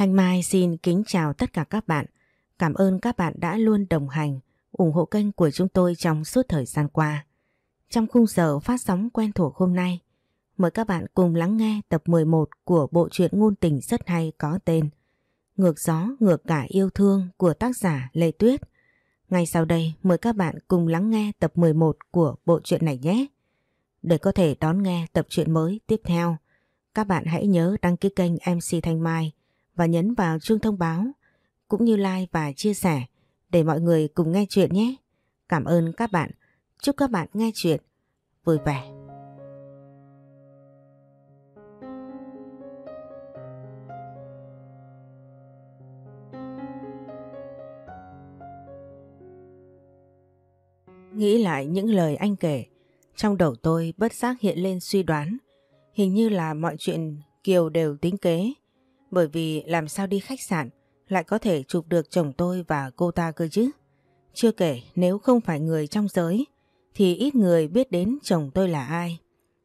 Thanh Mai xin kính chào tất cả các bạn. Cảm ơn các bạn đã luôn đồng hành, ủng hộ kênh của chúng tôi trong suốt thời gian qua. Trong khung giờ phát sóng quen thuộc hôm nay, mời các bạn cùng lắng nghe tập 11 của bộ truyện ngôn tình rất hay có tên Ngược gió ngược cả yêu thương của tác giả Lê Tuyết. Ngay sau đây mời các bạn cùng lắng nghe tập 11 của bộ truyện này nhé. Để có thể đón nghe tập truyện mới tiếp theo, các bạn hãy nhớ đăng ký kênh MC Thanh Mai và nhấn vào chuông thông báo cũng như like và chia sẻ để mọi người cùng nghe chuyện nhé. Cảm ơn các bạn. Chúc các bạn nghe chuyện vui vẻ. Nghĩ lại những lời anh kể, trong đầu tôi bất giác hiện lên suy đoán. Hình như là mọi chuyện Kiều đều tính kế. Bởi vì làm sao đi khách sạn lại có thể chụp được chồng tôi và cô ta cơ chứ. Chưa kể nếu không phải người trong giới thì ít người biết đến chồng tôi là ai.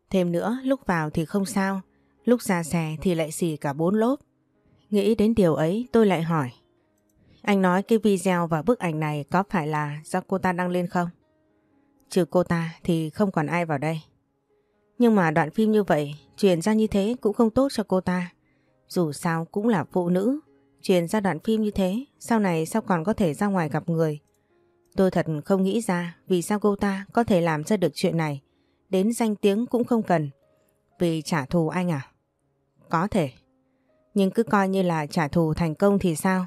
Thêm nữa lúc vào thì không sao, lúc ra xe thì lại xì cả bốn lốp. Nghĩ đến điều ấy tôi lại hỏi. Anh nói cái video và bức ảnh này có phải là do cô ta đăng lên không? Trừ cô ta thì không còn ai vào đây. Nhưng mà đoạn phim như vậy truyền ra như thế cũng không tốt cho cô ta. Dù sao cũng là phụ nữ, truyền ra đoạn phim như thế, sau này sao còn có thể ra ngoài gặp người. Tôi thật không nghĩ ra vì sao cô ta có thể làm ra được chuyện này, đến danh tiếng cũng không cần. Vì trả thù anh à? Có thể. Nhưng cứ coi như là trả thù thành công thì sao?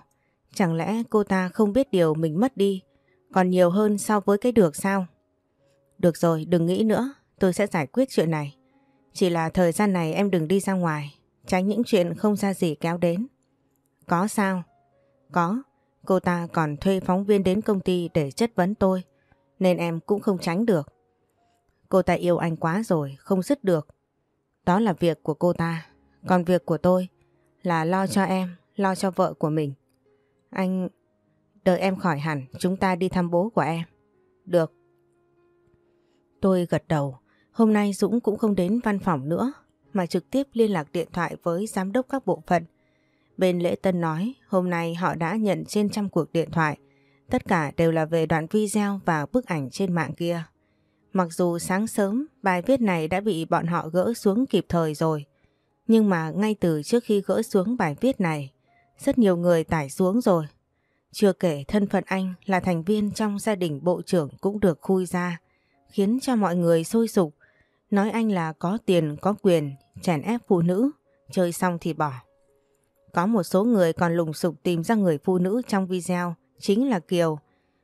Chẳng lẽ cô ta không biết điều mình mất đi, còn nhiều hơn so với cái được sao? Được rồi, đừng nghĩ nữa, tôi sẽ giải quyết chuyện này. Chỉ là thời gian này em đừng đi ra ngoài, tránh những chuyện không ra gì kéo đến. Có sao? Có, cô ta còn thuê phóng viên đến công ty để chất vấn tôi, nên em cũng không tránh được. Cô ta yêu anh quá rồi, không dứt được. Đó là việc của cô ta, còn việc của tôi là lo cho em, lo cho vợ của mình. Anh... Đợi em khỏi hẳn, chúng ta đi thăm bố của em. Được. Tôi gật đầu, hôm nay Dũng cũng không đến văn phòng nữa, mà trực tiếp liên lạc điện thoại với giám đốc các bộ phận. Bên lễ tân nói hôm nay họ đã nhận trên trăm cuộc điện thoại, tất cả đều là về đoạn video và bức ảnh trên mạng kia. Mặc dù sáng sớm bài viết này đã bị bọn họ gỡ xuống kịp thời rồi, nhưng mà ngay từ trước khi gỡ xuống bài viết này, rất nhiều người tải xuống rồi. Chưa kể thân phận anh là thành viên trong gia đình bộ trưởng cũng được khui ra, khiến cho mọi người sôi sục, nói anh là có tiền có quyền, chèn ép phụ nữ, chơi xong thì bỏ. Có một số người còn lùng sục tìm ra người phụ nữ trong video chính là Kiều.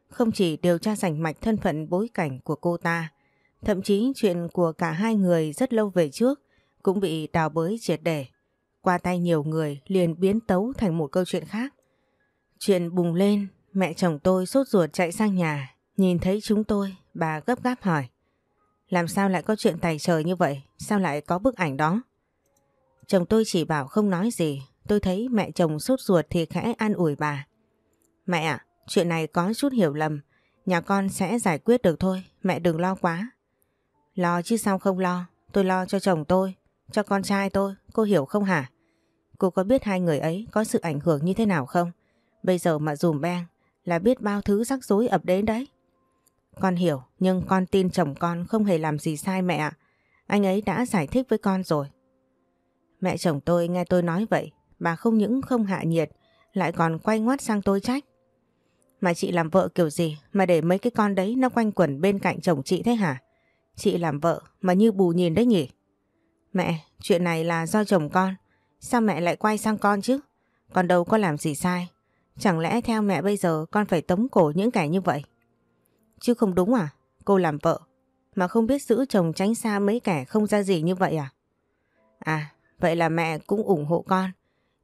Không chỉ điều tra rành mạch thân phận bối cảnh của cô ta, thậm chí chuyện của cả hai người rất lâu về trước cũng bị đào bới triệt để. Qua tay nhiều người liền biến tấu thành một câu chuyện khác. Chuyện bùng lên, mẹ chồng tôi sốt ruột chạy sang nhà, nhìn thấy chúng tôi, bà gấp gáp hỏi. Làm sao lại có chuyện tài trời như vậy, sao lại có bức ảnh đó? Chồng tôi chỉ bảo không nói gì, tôi thấy mẹ chồng sốt ruột thì khẽ an ủi bà. Mẹ ạ, chuyện này có chút hiểu lầm, nhà con sẽ giải quyết được thôi, mẹ đừng lo quá. Lo chứ sao không lo, tôi lo cho chồng tôi, cho con trai tôi, cô hiểu không hả? Cô có biết hai người ấy có sự ảnh hưởng như thế nào không? Bây giờ mà dùm beng là biết bao thứ rắc rối ập đến đấy. Con hiểu, nhưng con tin chồng con không hề làm gì sai mẹ ạ. Anh ấy đã giải thích với con rồi. Mẹ chồng tôi nghe tôi nói vậy, bà không những không hạ nhiệt, lại còn quay ngoắt sang tôi trách. Mà chị làm vợ kiểu gì mà để mấy cái con đấy nó quanh quẩn bên cạnh chồng chị thế hả? Chị làm vợ mà như bù nhìn đấy nhỉ? Mẹ, chuyện này là do chồng con. Sao mẹ lại quay sang con chứ? Con đâu có làm gì sai. Chẳng lẽ theo mẹ bây giờ con phải tống cổ những kẻ như vậy? Chứ không đúng à? Cô làm vợ mà không biết giữ chồng tránh xa mấy kẻ không ra gì như vậy à? À, vậy là mẹ cũng ủng hộ con.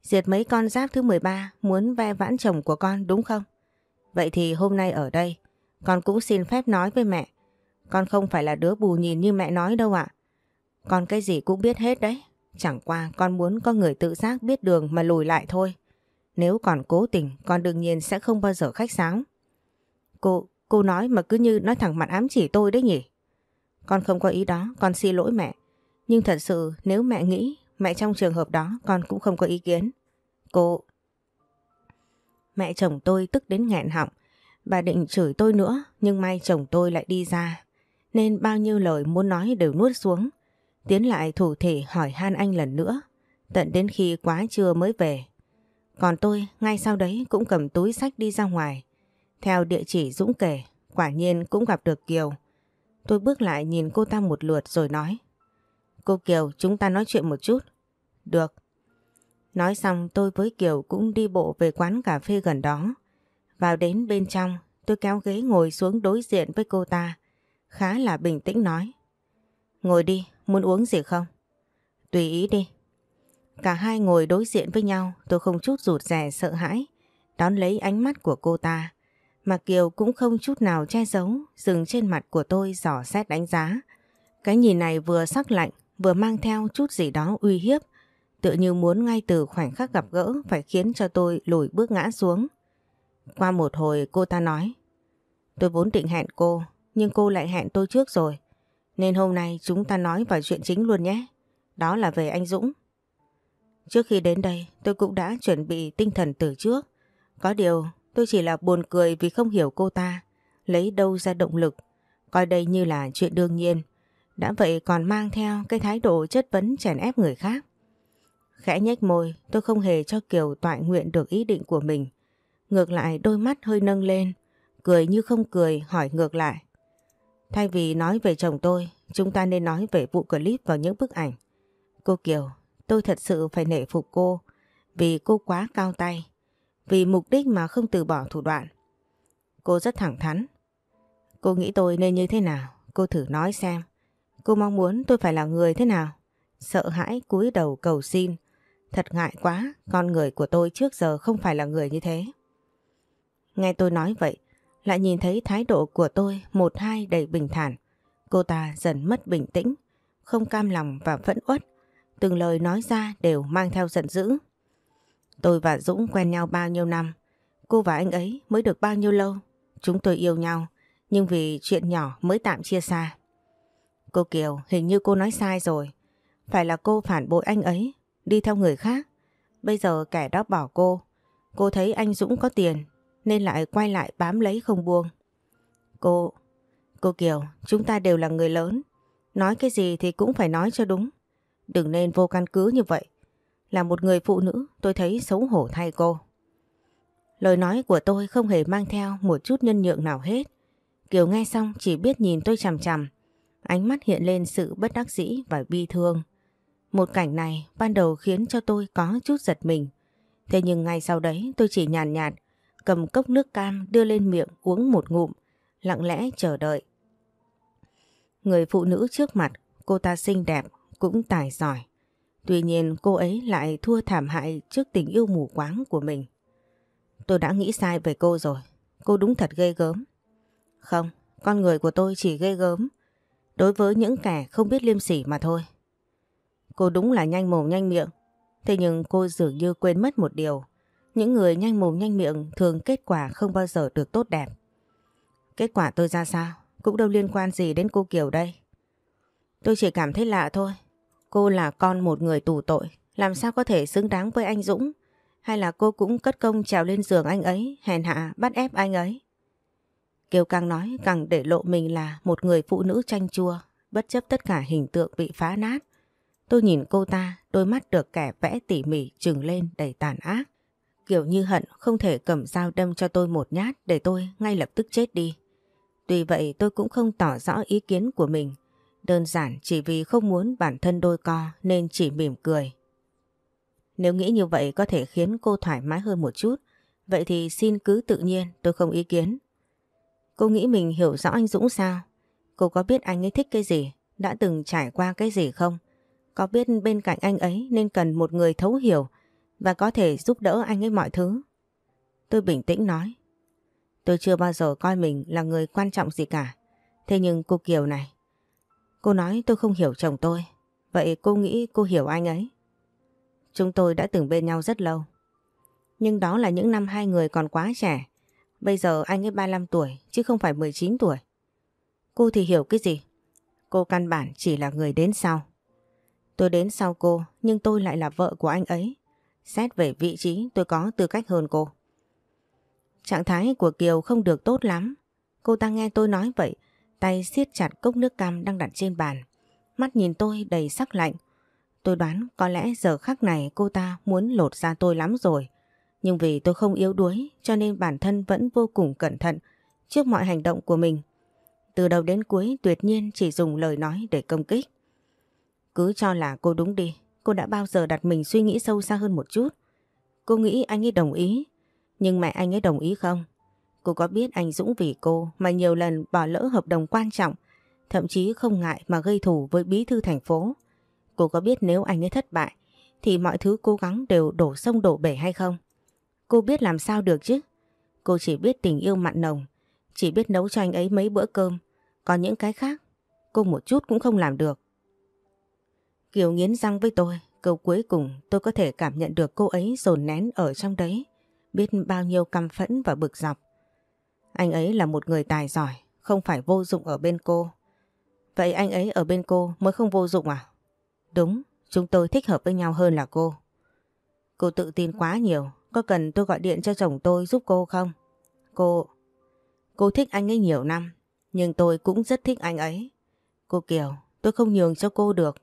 Diệt mấy con giáp thứ 13 muốn ve vãn chồng của con đúng không? Vậy thì hôm nay ở đây, con cũng xin phép nói với mẹ. Con không phải là đứa bù nhìn như mẹ nói đâu ạ. Con cái gì cũng biết hết đấy. Chẳng qua con muốn có người tự giác biết đường mà lùi lại thôi. Nếu còn cố tình, con đương nhiên sẽ không bao giờ khách sáo. Cô, cô nói mà cứ như nói thẳng mặt ám chỉ tôi đấy nhỉ? Con không có ý đó, con xin lỗi mẹ. Nhưng thật sự nếu mẹ nghĩ mẹ trong trường hợp đó con cũng không có ý kiến. Cô, Mẹ chồng tôi tức đến nghẹn họng. Bà định chửi tôi nữa nhưng may chồng tôi lại đi ra. Nên bao nhiêu lời muốn nói đều nuốt xuống. Tiến lại thủ thể hỏi han anh lần nữa. Tận đến khi quá trưa mới về. Còn tôi ngay sau đấy cũng cầm túi sách đi ra ngoài. Theo địa chỉ Dũng kể, quả nhiên cũng gặp được Kiều. Tôi bước lại nhìn cô ta một lượt rồi nói. Cô Kiều, chúng ta nói chuyện một chút. Được. Nói xong tôi với Kiều cũng đi bộ về quán cà phê gần đó. Vào đến bên trong, tôi kéo ghế ngồi xuống đối diện với cô ta. Khá là bình tĩnh nói. Ngồi đi, muốn uống gì không? Tùy ý đi. Cả hai ngồi đối diện với nhau, tôi không chút rụt rè sợ hãi, đón lấy ánh mắt của cô ta. Mà Kiều cũng không chút nào che giấu, dừng trên mặt của tôi dò xét đánh giá. Cái nhìn này vừa sắc lạnh, vừa mang theo chút gì đó uy hiếp, tựa như muốn ngay từ khoảnh khắc gặp gỡ phải khiến cho tôi lùi bước ngã xuống. Qua một hồi cô ta nói, tôi vốn định hẹn cô, nhưng cô lại hẹn tôi trước rồi. Nên hôm nay chúng ta nói vào chuyện chính luôn nhé. Đó là về anh Dũng. Trước khi đến đây tôi cũng đã chuẩn bị tinh thần từ trước. Có điều tôi chỉ là buồn cười vì không hiểu cô ta lấy đâu ra động lực. Coi đây như là chuyện đương nhiên. Đã vậy còn mang theo cái thái độ chất vấn chèn ép người khác. Khẽ nhếch môi tôi không hề cho Kiều tọa nguyện được ý định của mình. Ngược lại đôi mắt hơi nâng lên. Cười như không cười hỏi ngược lại. Thay vì nói về chồng tôi, chúng ta nên nói về vụ clip vào những bức ảnh. Cô Kiều, tôi thật sự phải nể phục cô vì cô quá cao tay. Vì mục đích mà không từ bỏ thủ đoạn. Cô rất thẳng thắn. Cô nghĩ tôi nên như thế nào? Cô thử nói xem. Cô mong muốn tôi phải là người thế nào? Sợ hãi cúi đầu cầu xin. Thật ngại quá, con người của tôi trước giờ không phải là người như thế. Nghe tôi nói vậy, lại nhìn thấy thái độ của tôi một hai đầy bình thản. Cô ta dần mất bình tĩnh, không cam lòng và phẫn uất. Từng lời nói ra đều mang theo giận dữ. Tôi và Dũng quen nhau bao nhiêu năm. Cô và anh ấy mới được bao nhiêu lâu. Chúng tôi yêu nhau, nhưng vì chuyện nhỏ mới tạm chia xa. Cô Kiều, hình như cô nói sai rồi. Phải là cô phản bội anh ấy, đi theo người khác. Bây giờ kẻ đó bỏ cô. Cô thấy anh Dũng có tiền nên lại quay lại bám lấy không buông. Cô, cô Kiều, chúng ta đều là người lớn. Nói cái gì thì cũng phải nói cho đúng. Đừng nên vô căn cứ như vậy. Là một người phụ nữ tôi thấy xấu hổ thay cô. Lời nói của tôi không hề mang theo một chút nhân nhượng nào hết. Kiều nghe xong chỉ biết nhìn tôi chằm chằm. Ánh mắt hiện lên sự bất đắc dĩ và bi thương. Một cảnh này ban đầu khiến cho tôi có chút giật mình. Thế nhưng ngay sau đấy tôi chỉ nhàn nhạt, nhạt cầm cốc nước cam đưa lên miệng uống một ngụm, lặng lẽ chờ đợi. Người phụ nữ trước mặt, cô ta xinh đẹp, cũng tài giỏi. Tuy nhiên cô ấy lại thua thảm hại trước tình yêu mù quáng của mình. Tôi đã nghĩ sai về cô rồi, cô đúng thật ghê gớm. Không, con người của tôi chỉ ghê gớm đối với những kẻ không biết liêm sỉ mà thôi. Cô đúng là nhanh mồm nhanh miệng, thế nhưng cô dường như quên mất một điều. Những người nhanh mồm nhanh miệng thường kết quả không bao giờ được tốt đẹp. Kết quả tôi ra sao cũng đâu liên quan gì đến cô Kiều đây. Tôi chỉ cảm thấy lạ thôi. Cô là con một người tù tội, làm sao có thể xứng đáng với anh Dũng? Hay là cô cũng cất công trèo lên giường anh ấy, hèn hạ, bắt ép anh ấy? Kiều càng nói càng để lộ mình là một người phụ nữ tranh chua, bất chấp tất cả hình tượng bị phá nát. Tôi nhìn cô ta, đôi mắt được kẻ vẽ tỉ mỉ trừng lên đầy tàn ác. Kiểu như hận không thể cầm dao đâm cho tôi một nhát để tôi ngay lập tức chết đi. Tuy vậy tôi cũng không tỏ rõ ý kiến của mình. Đơn giản chỉ vì không muốn bản thân đôi co nên chỉ mỉm cười. Nếu nghĩ như vậy có thể khiến cô thoải mái hơn một chút, vậy thì xin cứ tự nhiên tôi không ý kiến. Cô nghĩ mình hiểu rõ anh Dũng sao? Cô có biết anh ấy thích cái gì? Đã từng trải qua cái gì không? Có biết bên cạnh anh ấy nên cần một người thấu hiểu và có thể giúp đỡ anh ấy mọi thứ. Tôi bình tĩnh nói. Tôi chưa bao giờ coi mình là người quan trọng gì cả. Thế nhưng cô Kiều này, cô nói tôi không hiểu chồng tôi. Vậy cô nghĩ cô hiểu anh ấy? Chúng tôi đã từng bên nhau rất lâu. Nhưng đó là những năm hai người còn quá trẻ. Bây giờ anh ấy 35 tuổi chứ không phải 19 tuổi. Cô thì hiểu cái gì? Cô căn bản chỉ là người đến sau. Tôi đến sau cô nhưng tôi lại là vợ của anh ấy. Xét về vị trí tôi có tư cách hơn cô. Trạng thái của Kiều không được tốt lắm. Cô ta nghe tôi nói vậy, tay siết chặt cốc nước cam đang đặt trên bàn. Mắt nhìn tôi đầy sắc lạnh. Tôi đoán có lẽ giờ khắc này cô ta muốn lột ra tôi lắm rồi. Nhưng vì tôi không yếu đuối cho nên bản thân vẫn vô cùng cẩn thận trước mọi hành động của mình. Từ đầu đến cuối tuyệt nhiên chỉ dùng lời nói để công kích. Cứ cho là cô đúng đi, cô đã bao giờ đặt mình suy nghĩ sâu xa hơn một chút. Cô nghĩ anh ấy đồng ý, nhưng mẹ anh ấy đồng ý không? Cô có biết anh Dũng vì cô mà nhiều lần bỏ lỡ hợp đồng quan trọng, thậm chí không ngại mà gây thù với bí thư thành phố. Cô có biết nếu anh ấy thất bại, thì mọi thứ cố gắng đều đổ sông đổ bể hay không? Cô biết làm sao được chứ? Cô chỉ biết tình yêu mặn nồng, chỉ biết nấu cho anh ấy mấy bữa cơm, còn những cái khác, cô một chút cũng không làm được. Kiều nghiến răng với tôi, câu cuối cùng tôi có thể cảm nhận được cô ấy dồn nén ở trong đấy, biết bao nhiêu căm phẫn và bực dọc. Anh ấy là một người tài giỏi, không phải vô dụng ở bên cô. Vậy anh ấy ở bên cô mới không vô dụng à? Đúng, chúng tôi thích hợp với nhau hơn là cô. Cô tự tin quá nhiều, có cần tôi gọi điện cho chồng tôi giúp cô không? Cô... Cô thích anh ấy nhiều năm, nhưng tôi cũng rất thích anh ấy. Cô Kiều, tôi không nhường cho cô được.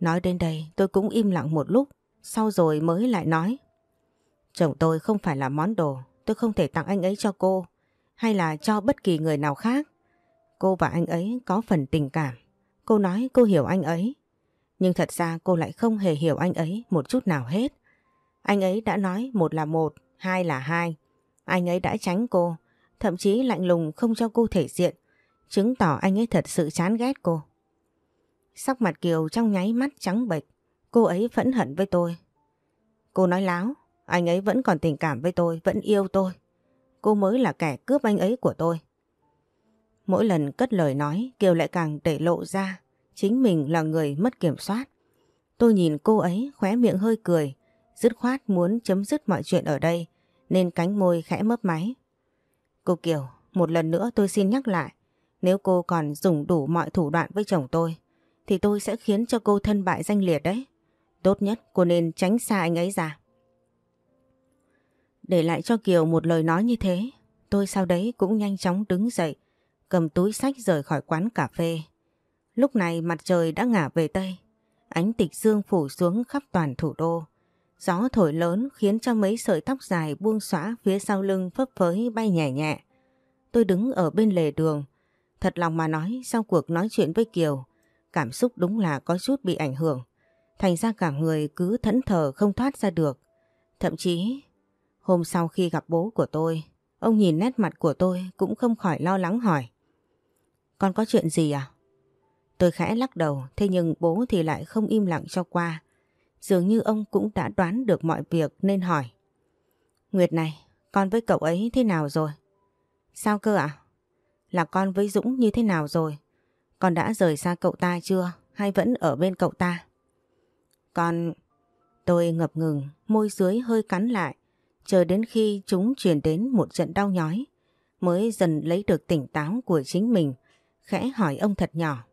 Nói đến đây tôi cũng im lặng một lúc, sau rồi mới lại nói. Chồng tôi không phải là món đồ, tôi không thể tặng anh ấy cho cô, hay là cho bất kỳ người nào khác. Cô và anh ấy có phần tình cảm. Cô nói cô hiểu anh ấy. Nhưng thật ra cô lại không hề hiểu anh ấy một chút nào hết. Anh ấy đã nói một là một, hai là hai. Anh ấy đã tránh cô, thậm chí lạnh lùng không cho cô thể diện, chứng tỏ anh ấy thật sự chán ghét cô. Sắc mặt Kiều trong nháy mắt trắng bệch, cô ấy phẫn hận với tôi. Cô nói láo, anh ấy vẫn còn tình cảm với tôi, vẫn yêu tôi. Cô mới là kẻ cướp anh ấy của tôi. Mỗi lần cất lời nói, Kiều lại càng để lộ ra chính mình là người mất kiểm soát. Tôi nhìn cô ấy khóe miệng hơi cười, dứt khoát muốn chấm dứt mọi chuyện ở đây, nên cánh môi khẽ mấp máy. Cô Kiều, một lần nữa tôi xin nhắc lại, nếu cô còn dùng đủ mọi thủ đoạn với chồng tôi, thì tôi sẽ khiến cho cô thân bại danh liệt đấy. Tốt nhất cô nên tránh xa anh ấy ra. Để lại cho Kiều một lời nói như thế, tôi sau đấy cũng nhanh chóng đứng dậy, cầm túi sách rời khỏi quán cà phê. Lúc này mặt trời đã ngả về Tây, ánh tịch dương phủ xuống khắp toàn thủ đô. Gió thổi lớn khiến cho mấy sợi tóc dài buông xõa phía sau lưng phấp phới bay nhẹ nhẹ. Tôi đứng ở bên lề đường. Thật lòng mà nói sau cuộc nói chuyện với Kiều, cảm xúc đúng là có chút bị ảnh hưởng. Thành ra cả người cứ thẫn thờ không thoát ra được. Thậm chí, hôm sau khi gặp bố của tôi, ông nhìn nét mặt của tôi cũng không khỏi lo lắng hỏi. Con có chuyện gì à? Tôi khẽ lắc đầu, thế nhưng bố thì lại không im lặng cho qua. Dường như ông cũng đã đoán được mọi việc nên hỏi. Nguyệt này, con với cậu ấy thế nào rồi? Sao cơ ạ? Là con với Dũng như thế nào rồi? Con đã rời xa cậu ta chưa? Hay vẫn ở bên cậu ta? Con... Tôi ngập ngừng, môi dưới hơi cắn lại, chờ đến khi chúng truyền đến một trận đau nhói, mới dần lấy được tỉnh táo của chính mình, khẽ hỏi ông thật nhỏ.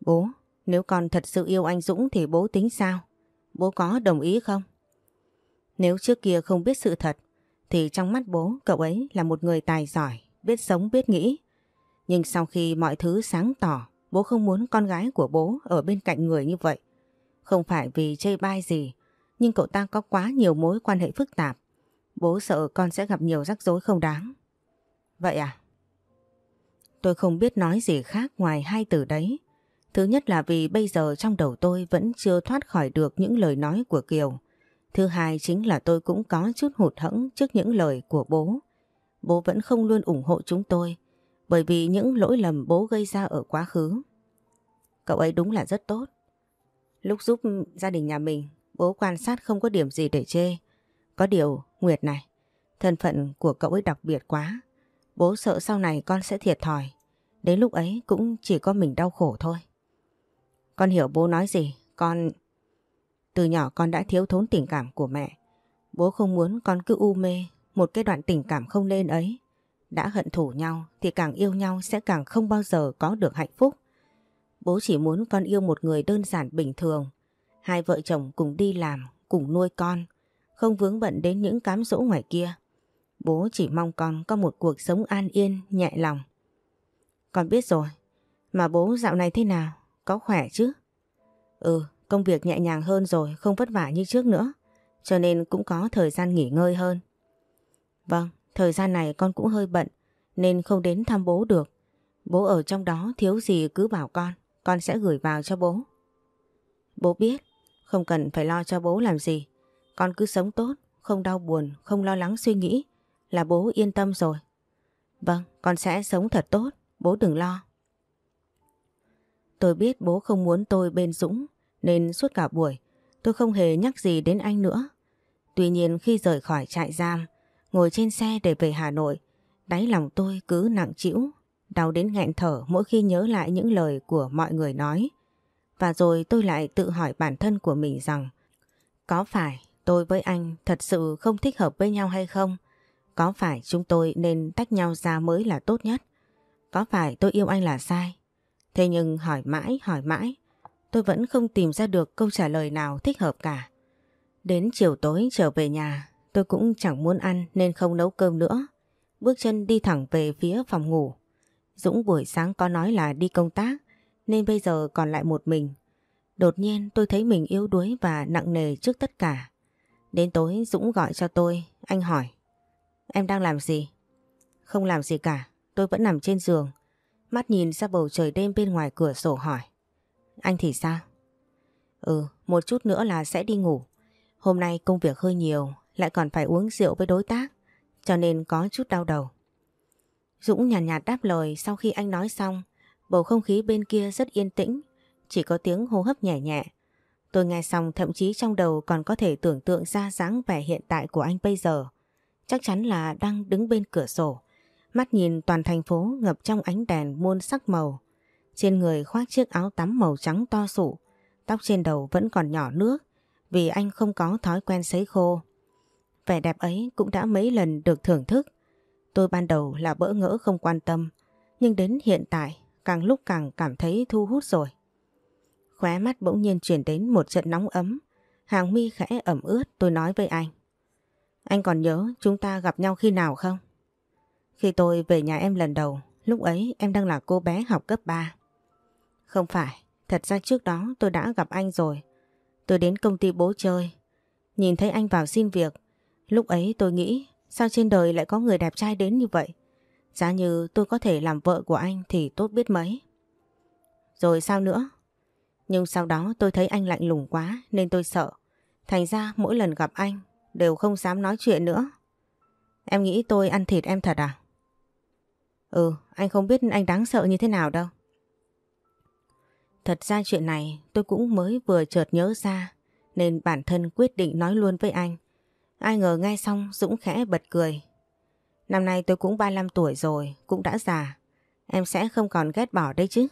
Bố, nếu con thật sự yêu anh Dũng thì bố tính sao? Bố có đồng ý không? Nếu trước kia không biết sự thật, thì trong mắt bố cậu ấy là một người tài giỏi, biết sống biết nghĩ. Nhưng sau khi mọi thứ sáng tỏ, bố không muốn con gái của bố ở bên cạnh người như vậy. Không phải vì chê bai gì, nhưng cậu ta có quá nhiều mối quan hệ phức tạp. Bố sợ con sẽ gặp nhiều rắc rối không đáng. Vậy à? Tôi không biết nói gì khác ngoài hai từ đấy. Thứ nhất là vì bây giờ trong đầu tôi vẫn chưa thoát khỏi được những lời nói của Kiều. Thứ hai chính là tôi cũng có chút hụt hẫng trước những lời của bố. Bố vẫn không luôn ủng hộ chúng tôi bởi vì những lỗi lầm bố gây ra ở quá khứ. Cậu ấy đúng là rất tốt. Lúc giúp gia đình nhà mình, bố quan sát không có điểm gì để chê. Có điều, Nguyệt này, thân phận của cậu ấy đặc biệt quá. Bố sợ sau này con sẽ thiệt thòi. Đến lúc ấy cũng chỉ có mình đau khổ thôi. Con hiểu bố nói gì, con... Từ nhỏ con đã thiếu thốn tình cảm của mẹ. Bố không muốn con cứ u mê một cái đoạn tình cảm không nên ấy. Đã hận thù nhau thì càng yêu nhau sẽ càng không bao giờ có được hạnh phúc. Bố chỉ muốn con yêu một người đơn giản bình thường. Hai vợ chồng cùng đi làm, cùng nuôi con, không vướng bận đến những cám dỗ ngoài kia. Bố chỉ mong con có một cuộc sống an yên, nhẹ lòng. Con biết rồi. Mà bố dạo này thế nào? Có khỏe chứ? Ừ, công việc nhẹ nhàng hơn rồi, không vất vả như trước nữa. Cho nên cũng có thời gian nghỉ ngơi hơn. Vâng, thời gian này con cũng hơi bận, nên không đến thăm bố được. Bố ở trong đó thiếu gì cứ bảo con, con sẽ gửi vào cho bố. Bố biết, không cần phải lo cho bố làm gì. Con cứ sống tốt, không đau buồn, không lo lắng suy nghĩ là bố yên tâm rồi. Vâng, con sẽ sống thật tốt, bố đừng lo. Tôi biết bố không muốn tôi bên Dũng nên suốt cả buổi tôi không hề nhắc gì đến anh nữa. Tuy nhiên khi rời khỏi trại giam, ngồi trên xe để về Hà Nội, đáy lòng tôi cứ nặng trĩu, đau đến nghẹn thở mỗi khi nhớ lại những lời của mọi người nói. Và rồi tôi lại tự hỏi bản thân của mình rằng có phải tôi với anh thật sự không thích hợp với nhau hay không? Có phải chúng tôi nên tách nhau ra mới là tốt nhất? Có phải tôi yêu anh là sai? Thế nhưng hỏi mãi hỏi mãi, tôi vẫn không tìm ra được câu trả lời nào thích hợp cả. Đến chiều tối trở về nhà, tôi cũng chẳng muốn ăn nên không nấu cơm nữa. Bước chân đi thẳng về phía phòng ngủ. Dũng buổi sáng có nói là đi công tác, nên bây giờ còn lại một mình. Đột nhiên tôi thấy mình yếu đuối và nặng nề trước tất cả. Đến tối Dũng gọi cho tôi, anh hỏi. Em đang làm gì? Không làm gì cả, tôi vẫn nằm trên giường. Mắt nhìn ra bầu trời đêm bên ngoài cửa sổ hỏi. Anh thì sao? Ừ, một chút nữa là sẽ đi ngủ. Hôm nay công việc hơi nhiều, lại còn phải uống rượu với đối tác, cho nên có chút đau đầu. Dũng nhàn nhạt, nhạt đáp lời sau khi anh nói xong, bầu không khí bên kia rất yên tĩnh, chỉ có tiếng hô hấp nhẹ nhẹ. Tôi nghe xong thậm chí trong đầu còn có thể tưởng tượng ra dáng vẻ hiện tại của anh bây giờ. Chắc chắn là đang đứng bên cửa sổ, mắt nhìn toàn thành phố ngập trong ánh đèn muôn sắc màu. Trên người khoác chiếc áo tắm màu trắng to sụ, tóc trên đầu vẫn còn nhỏ nước vì anh không có thói quen sấy khô. Vẻ đẹp ấy cũng đã mấy lần được thưởng thức. Tôi ban đầu là bỡ ngỡ không quan tâm, nhưng đến hiện tại càng lúc càng cảm thấy thu hút rồi. Khóe mắt bỗng nhiên chuyển đến một trận nóng ấm, hàng mi khẽ ẩm ướt tôi nói với anh. Anh còn nhớ chúng ta gặp nhau khi nào không? Khi tôi về nhà em lần đầu, lúc ấy em đang là cô bé học cấp 3. Không phải, thật ra trước đó tôi đã gặp anh rồi. Tôi đến công ty bố chơi, nhìn thấy anh vào xin việc. Lúc ấy tôi nghĩ sao trên đời lại có người đẹp trai đến như vậy. Giá như tôi có thể làm vợ của anh thì tốt biết mấy. Rồi sao nữa? Nhưng sau đó tôi thấy anh lạnh lùng quá nên tôi sợ. Thành ra mỗi lần gặp anh đều không dám nói chuyện nữa. Em nghĩ tôi ăn thịt em thật à? Ừ, anh không biết anh đáng sợ như thế nào đâu. Thật ra chuyện này tôi cũng mới vừa chợt nhớ ra nên bản thân quyết định nói luôn với anh. Ai ngờ nghe xong Dũng khẽ bật cười. Năm nay tôi cũng 35 tuổi rồi, cũng đã già. Em sẽ không còn ghét bỏ đấy chứ.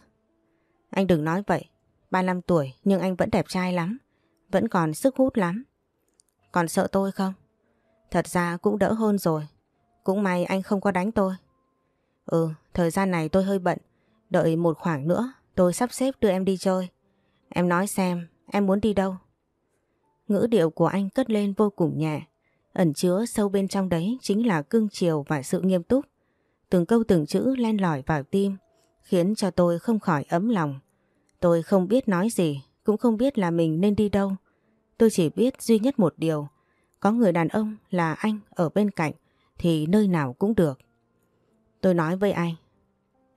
Anh đừng nói vậy. 35 tuổi nhưng anh vẫn đẹp trai lắm. Vẫn còn sức hút lắm. Còn sợ tôi không? Thật ra cũng đỡ hơn rồi. Cũng may anh không có đánh tôi. Ừ, thời gian này tôi hơi bận. Đợi một khoảng nữa tôi sắp xếp đưa em đi chơi. Em nói xem, em muốn đi đâu? Ngữ điệu của anh cất lên vô cùng nhẹ. Ẩn chứa sâu bên trong đấy chính là cương chiều và sự nghiêm túc. Từng câu từng chữ len lỏi vào tim, khiến cho tôi không khỏi ấm lòng. Tôi không biết nói gì, cũng không biết là mình nên đi đâu. Tôi chỉ biết duy nhất một điều, có người đàn ông là anh ở bên cạnh thì nơi nào cũng được. Tôi nói với anh,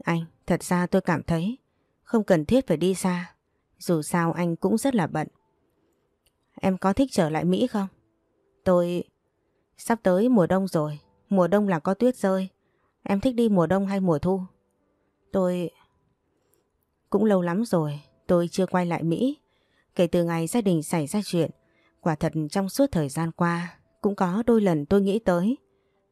anh, thật ra tôi cảm thấy không cần thiết phải đi xa, dù sao anh cũng rất là bận. Em có thích trở lại Mỹ không? Tôi... Sắp tới mùa đông rồi, mùa đông là có tuyết rơi. Em thích đi mùa đông hay mùa thu? Tôi... Cũng lâu lắm rồi, tôi chưa quay lại Mỹ. Kể từ ngày gia đình xảy ra chuyện, quả thật trong suốt thời gian qua, cũng có đôi lần tôi nghĩ tới.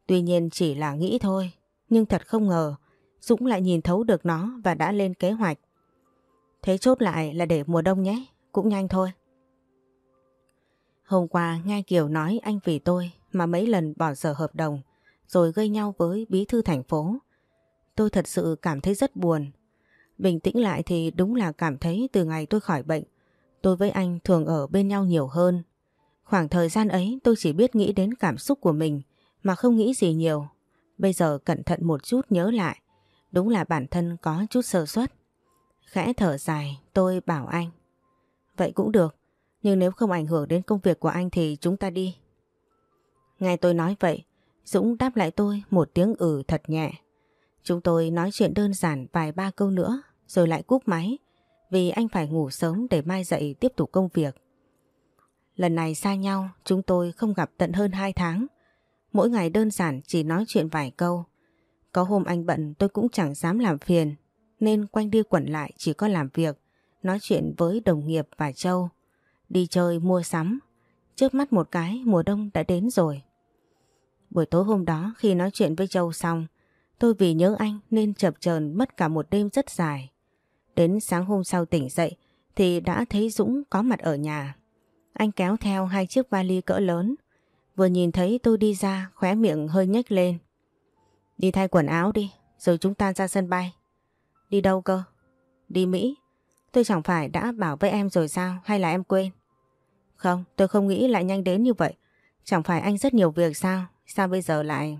Tuy nhiên chỉ là nghĩ thôi, nhưng thật không ngờ Dũng lại nhìn thấu được nó và đã lên kế hoạch. Thế chốt lại là để mùa đông nhé, cũng nhanh thôi. Hôm qua nghe Kiều nói anh vì tôi mà mấy lần bỏ dở hợp đồng rồi gây nhau với bí thư thành phố. Tôi thật sự cảm thấy rất buồn. Bình tĩnh lại thì đúng là cảm thấy từ ngày tôi khỏi bệnh, tôi với anh thường ở bên nhau nhiều hơn. Khoảng thời gian ấy tôi chỉ biết nghĩ đến cảm xúc của mình mà không nghĩ gì nhiều. Bây giờ cẩn thận một chút nhớ lại, đúng là bản thân có chút sơ suất. Khẽ thở dài, tôi bảo anh. Vậy cũng được, nhưng nếu không ảnh hưởng đến công việc của anh thì chúng ta đi. Nghe tôi nói vậy, Dũng đáp lại tôi một tiếng ừ thật nhẹ. Chúng tôi nói chuyện đơn giản vài ba câu nữa rồi lại cúp máy vì anh phải ngủ sớm để mai dậy tiếp tục công việc. Lần này xa nhau chúng tôi không gặp tận hơn 2 tháng. Mỗi ngày đơn giản chỉ nói chuyện vài câu. Có hôm anh bận tôi cũng chẳng dám làm phiền nên quanh đi quẩn lại chỉ có làm việc, nói chuyện với đồng nghiệp và Châu. Đi chơi mua sắm. chớp mắt một cái mùa đông đã đến rồi. Buổi tối hôm đó khi nói chuyện với Châu xong tôi vì nhớ anh nên chập chờn mất cả một đêm rất dài. Đến sáng hôm sau tỉnh dậy thì đã thấy Dũng có mặt ở nhà. Anh kéo theo hai chiếc vali cỡ lớn. Vừa nhìn thấy tôi đi ra khóe miệng hơi nhếch lên. Đi thay quần áo đi rồi chúng ta ra sân bay. Đi đâu cơ? Đi Mỹ. Tôi chẳng phải đã bảo với em rồi sao hay là em quên? Không, tôi không nghĩ lại nhanh đến như vậy. Chẳng phải anh rất nhiều việc sao? Sao bây giờ lại...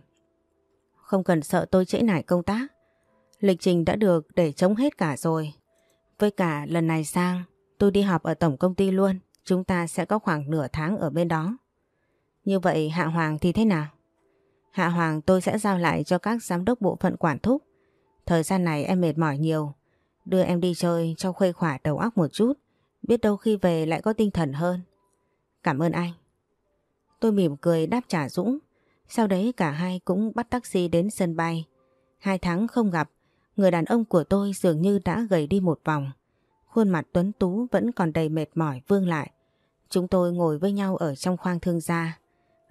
Không cần sợ tôi trễ nải công tác. Lịch trình đã được để chống hết cả rồi. Với cả lần này sang, tôi đi họp ở tổng công ty luôn. Chúng ta sẽ có khoảng nửa tháng ở bên đó. Như vậy Hạ Hoàng thì thế nào? Hạ Hoàng tôi sẽ giao lại cho các giám đốc bộ phận quản thúc. Thời gian này em mệt mỏi nhiều. Đưa em đi chơi cho khuây khỏa đầu óc một chút. Biết đâu khi về lại có tinh thần hơn. Cảm ơn anh. Tôi mỉm cười đáp trả Dũng. Sau đấy cả hai cũng bắt taxi đến sân bay. Hai tháng không gặp, người đàn ông của tôi dường như đã gầy đi một vòng. Khuôn mặt tuấn tú vẫn còn đầy mệt mỏi vương lại. Chúng tôi ngồi với nhau ở trong khoang thương gia.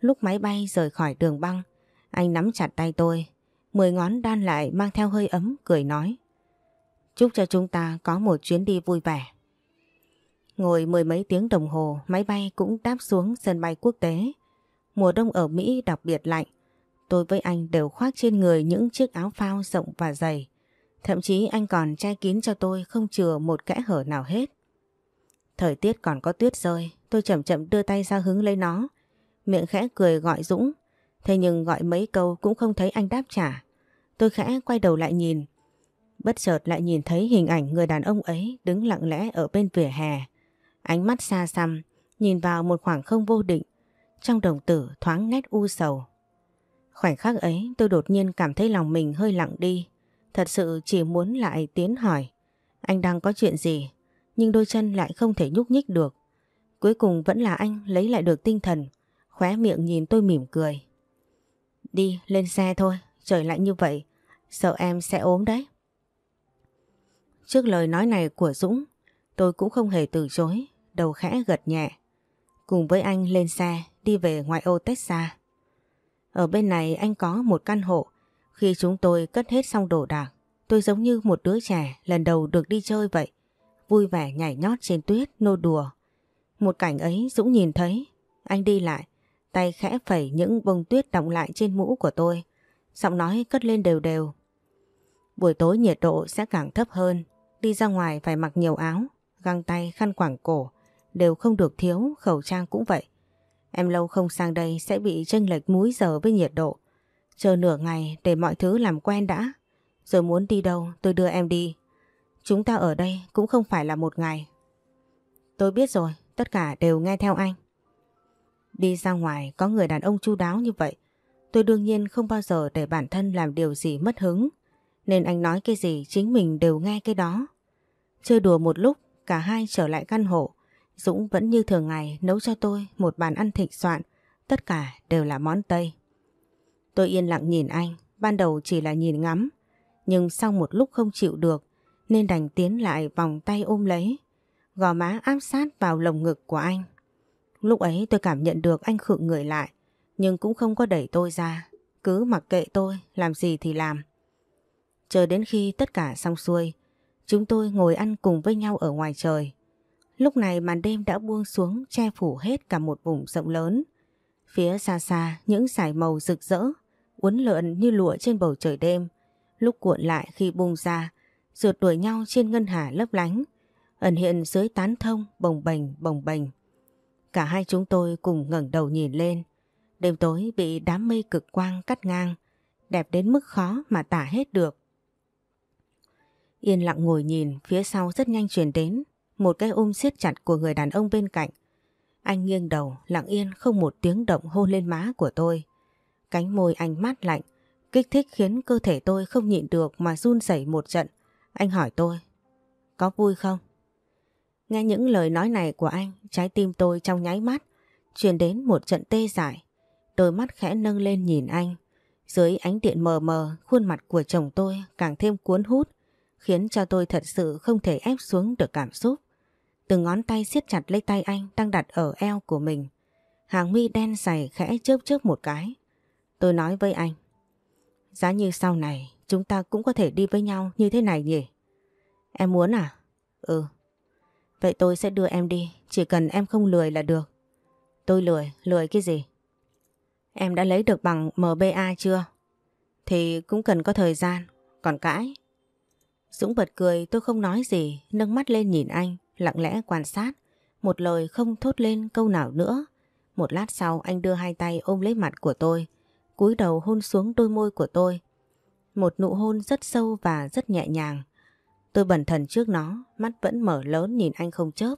Lúc máy bay rời khỏi đường băng, anh nắm chặt tay tôi. Mười ngón đan lại mang theo hơi ấm, cười nói. Chúc cho chúng ta có một chuyến đi vui vẻ. Ngồi mười mấy tiếng đồng hồ, máy bay cũng đáp xuống sân bay quốc tế. Mùa đông ở Mỹ đặc biệt lạnh. Tôi với anh đều khoác trên người những chiếc áo phao rộng và dày. Thậm chí anh còn che kín cho tôi không chừa một kẽ hở nào hết. Thời tiết còn có tuyết rơi, tôi chậm chậm đưa tay ra hứng lấy nó. Miệng khẽ cười gọi Dũng. Thế nhưng gọi mấy câu cũng không thấy anh đáp trả. Tôi khẽ quay đầu lại nhìn. Bất chợt lại nhìn thấy hình ảnh người đàn ông ấy đứng lặng lẽ ở bên vỉa hè. Ánh mắt xa xăm, nhìn vào một khoảng không vô định. Trong đồng tử thoáng nét u sầu. Khoảnh khắc ấy tôi đột nhiên cảm thấy lòng mình hơi lặng đi. Thật sự chỉ muốn lại tiến hỏi. Anh đang có chuyện gì? Nhưng đôi chân lại không thể nhúc nhích được. Cuối cùng vẫn là anh lấy lại được tinh thần. Khóe miệng nhìn tôi mỉm cười. Đi, lên xe thôi. Trời lạnh như vậy. Sợ em sẽ ốm đấy. Trước lời nói này của Dũng, tôi cũng không hề từ chối. Đầu khẽ gật nhẹ. Cùng với anh lên xe, đi về ngoại ô Texas. Ở bên này anh có một căn hộ. Khi chúng tôi cất hết xong đồ đạc, tôi giống như một đứa trẻ lần đầu được đi chơi vậy. Vui vẻ nhảy nhót trên tuyết, nô đùa. Một cảnh ấy Dũng nhìn thấy. Anh đi lại, tay khẽ phẩy những bông tuyết đọng lại trên mũ của tôi. Giọng nói cất lên đều đều. Buổi tối nhiệt độ sẽ càng thấp hơn. Đi ra ngoài phải mặc nhiều áo, găng tay, khăn quảng cổ. Đều không được thiếu, khẩu trang cũng vậy. Em lâu không sang đây sẽ bị chênh lệch múi giờ với nhiệt độ. Chờ nửa ngày để mọi thứ làm quen đã. Rồi muốn đi đâu tôi đưa em đi. Chúng ta ở đây cũng không phải là một ngày. Tôi biết rồi, tất cả đều nghe theo anh. Đi ra ngoài có người đàn ông chu đáo như vậy. Tôi đương nhiên không bao giờ để bản thân làm điều gì mất hứng. Nên anh nói cái gì chính mình đều nghe cái đó. Chơi đùa một lúc, cả hai trở lại căn hộ. Dũng vẫn như thường ngày nấu cho tôi một bàn ăn thịnh soạn, tất cả đều là món Tây. Tôi yên lặng nhìn anh, ban đầu chỉ là nhìn ngắm, nhưng sau một lúc không chịu được nên đành tiến lại vòng tay ôm lấy, gò má áp sát vào lồng ngực của anh. Lúc ấy tôi cảm nhận được anh khựng người lại, nhưng cũng không có đẩy tôi ra, cứ mặc kệ tôi, làm gì thì làm. Chờ đến khi tất cả xong xuôi, chúng tôi ngồi ăn cùng với nhau ở ngoài trời. Lúc này màn đêm đã buông xuống che phủ hết cả một vùng rộng lớn. Phía xa xa những sải màu rực rỡ, uốn lượn như lụa trên bầu trời đêm. Lúc cuộn lại khi bung ra, rượt đuổi nhau trên ngân hà lấp lánh, ẩn hiện dưới tán thông bồng bềnh bồng bềnh. Cả hai chúng tôi cùng ngẩng đầu nhìn lên. Đêm tối bị đám mây cực quang cắt ngang, đẹp đến mức khó mà tả hết được. Yên lặng ngồi nhìn, phía sau rất nhanh truyền đến, một cái ôm siết chặt của người đàn ông bên cạnh. Anh nghiêng đầu, lặng yên không một tiếng động hôn lên má của tôi. Cánh môi anh mát lạnh, kích thích khiến cơ thể tôi không nhịn được mà run rẩy một trận. Anh hỏi tôi, có vui không? Nghe những lời nói này của anh, trái tim tôi trong nháy mắt, truyền đến một trận tê dại. Đôi mắt khẽ nâng lên nhìn anh. Dưới ánh điện mờ mờ, khuôn mặt của chồng tôi càng thêm cuốn hút, khiến cho tôi thật sự không thể ép xuống được cảm xúc. Từng ngón tay siết chặt lấy tay anh đang đặt ở eo của mình. Hàng mi đen dày khẽ chớp chớp một cái. Tôi nói với anh. Giá như sau này chúng ta cũng có thể đi với nhau như thế này nhỉ? Em muốn à? Ừ. Vậy tôi sẽ đưa em đi, chỉ cần em không lười là được. Tôi lười, lười cái gì? Em đã lấy được bằng MBA chưa? Thì cũng cần có thời gian, còn cãi. Dũng bật cười tôi không nói gì, nâng mắt lên nhìn anh, lặng lẽ quan sát. Một lời không thốt lên câu nào nữa. Một lát sau anh đưa hai tay ôm lấy mặt của tôi, cúi đầu hôn xuống đôi môi của tôi. Một nụ hôn rất sâu và rất nhẹ nhàng. Tôi bẩn thần trước nó, mắt vẫn mở lớn nhìn anh không chớp.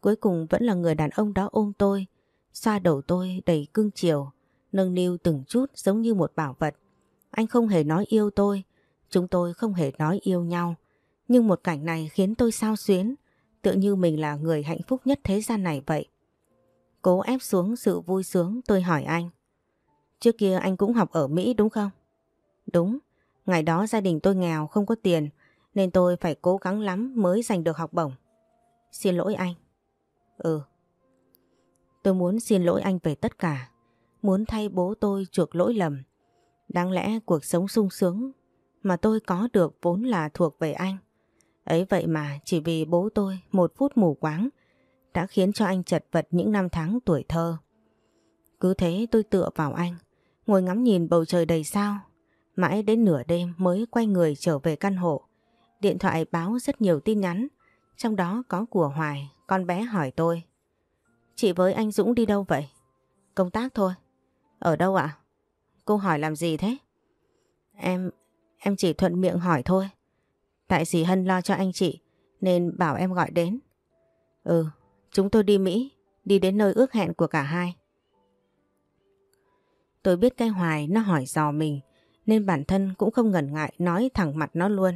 Cuối cùng vẫn là người đàn ông đó ôm tôi, xoa đầu tôi đầy cưng chiều, nâng niu từng chút giống như một bảo vật. Anh không hề nói yêu tôi, chúng tôi không hề nói yêu nhau. Nhưng một cảnh này khiến tôi sao xuyến, tựa như mình là người hạnh phúc nhất thế gian này vậy. Cố ép xuống sự vui sướng tôi hỏi anh. Trước kia anh cũng học ở Mỹ đúng không? Đúng, ngày đó gia đình tôi nghèo không có tiền nên tôi phải cố gắng lắm mới giành được học bổng. Xin lỗi anh. Ừ. Tôi muốn xin lỗi anh về tất cả. Muốn thay bố tôi chuộc lỗi lầm. Đáng lẽ cuộc sống sung sướng mà tôi có được vốn là thuộc về anh. Ấy vậy mà chỉ vì bố tôi một phút mù quáng đã khiến cho anh chật vật những năm tháng tuổi thơ. Cứ thế tôi tựa vào anh, ngồi ngắm nhìn bầu trời đầy sao. Mãi đến nửa đêm mới quay người trở về căn hộ. Điện thoại báo rất nhiều tin nhắn, trong đó có của Hoài, con bé hỏi tôi. Chị với anh Dũng đi đâu vậy? Công tác thôi. Ở đâu ạ? Cô hỏi làm gì thế? Em, em chỉ thuận miệng hỏi thôi. Tại dì Hân lo cho anh chị, nên bảo em gọi đến. Ừ, chúng tôi đi Mỹ, đi đến nơi ước hẹn của cả hai. Tôi biết cái Hoài nó hỏi dò mình, nên bản thân cũng không ngần ngại nói thẳng mặt nó luôn.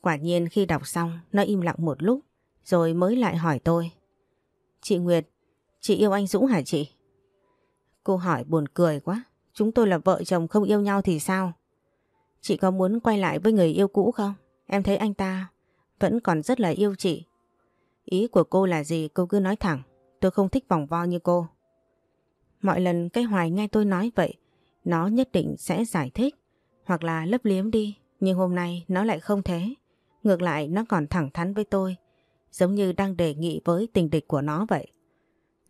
Quả nhiên khi đọc xong nó im lặng một lúc rồi mới lại hỏi tôi. Chị Nguyệt, chị yêu anh Dũng hả chị? Cô hỏi buồn cười quá, chúng tôi là vợ chồng không yêu nhau thì sao? Chị có muốn quay lại với người yêu cũ không? Em thấy anh ta vẫn còn rất là yêu chị. Ý của cô là gì cô cứ nói thẳng, tôi không thích vòng vo như cô. Mọi lần cái hoài nghe tôi nói vậy, nó nhất định sẽ giải thích hoặc là lấp liếm đi, nhưng hôm nay nó lại không thế. Ngược lại nó còn thẳng thắn với tôi, giống như đang đề nghị với tình địch của nó vậy.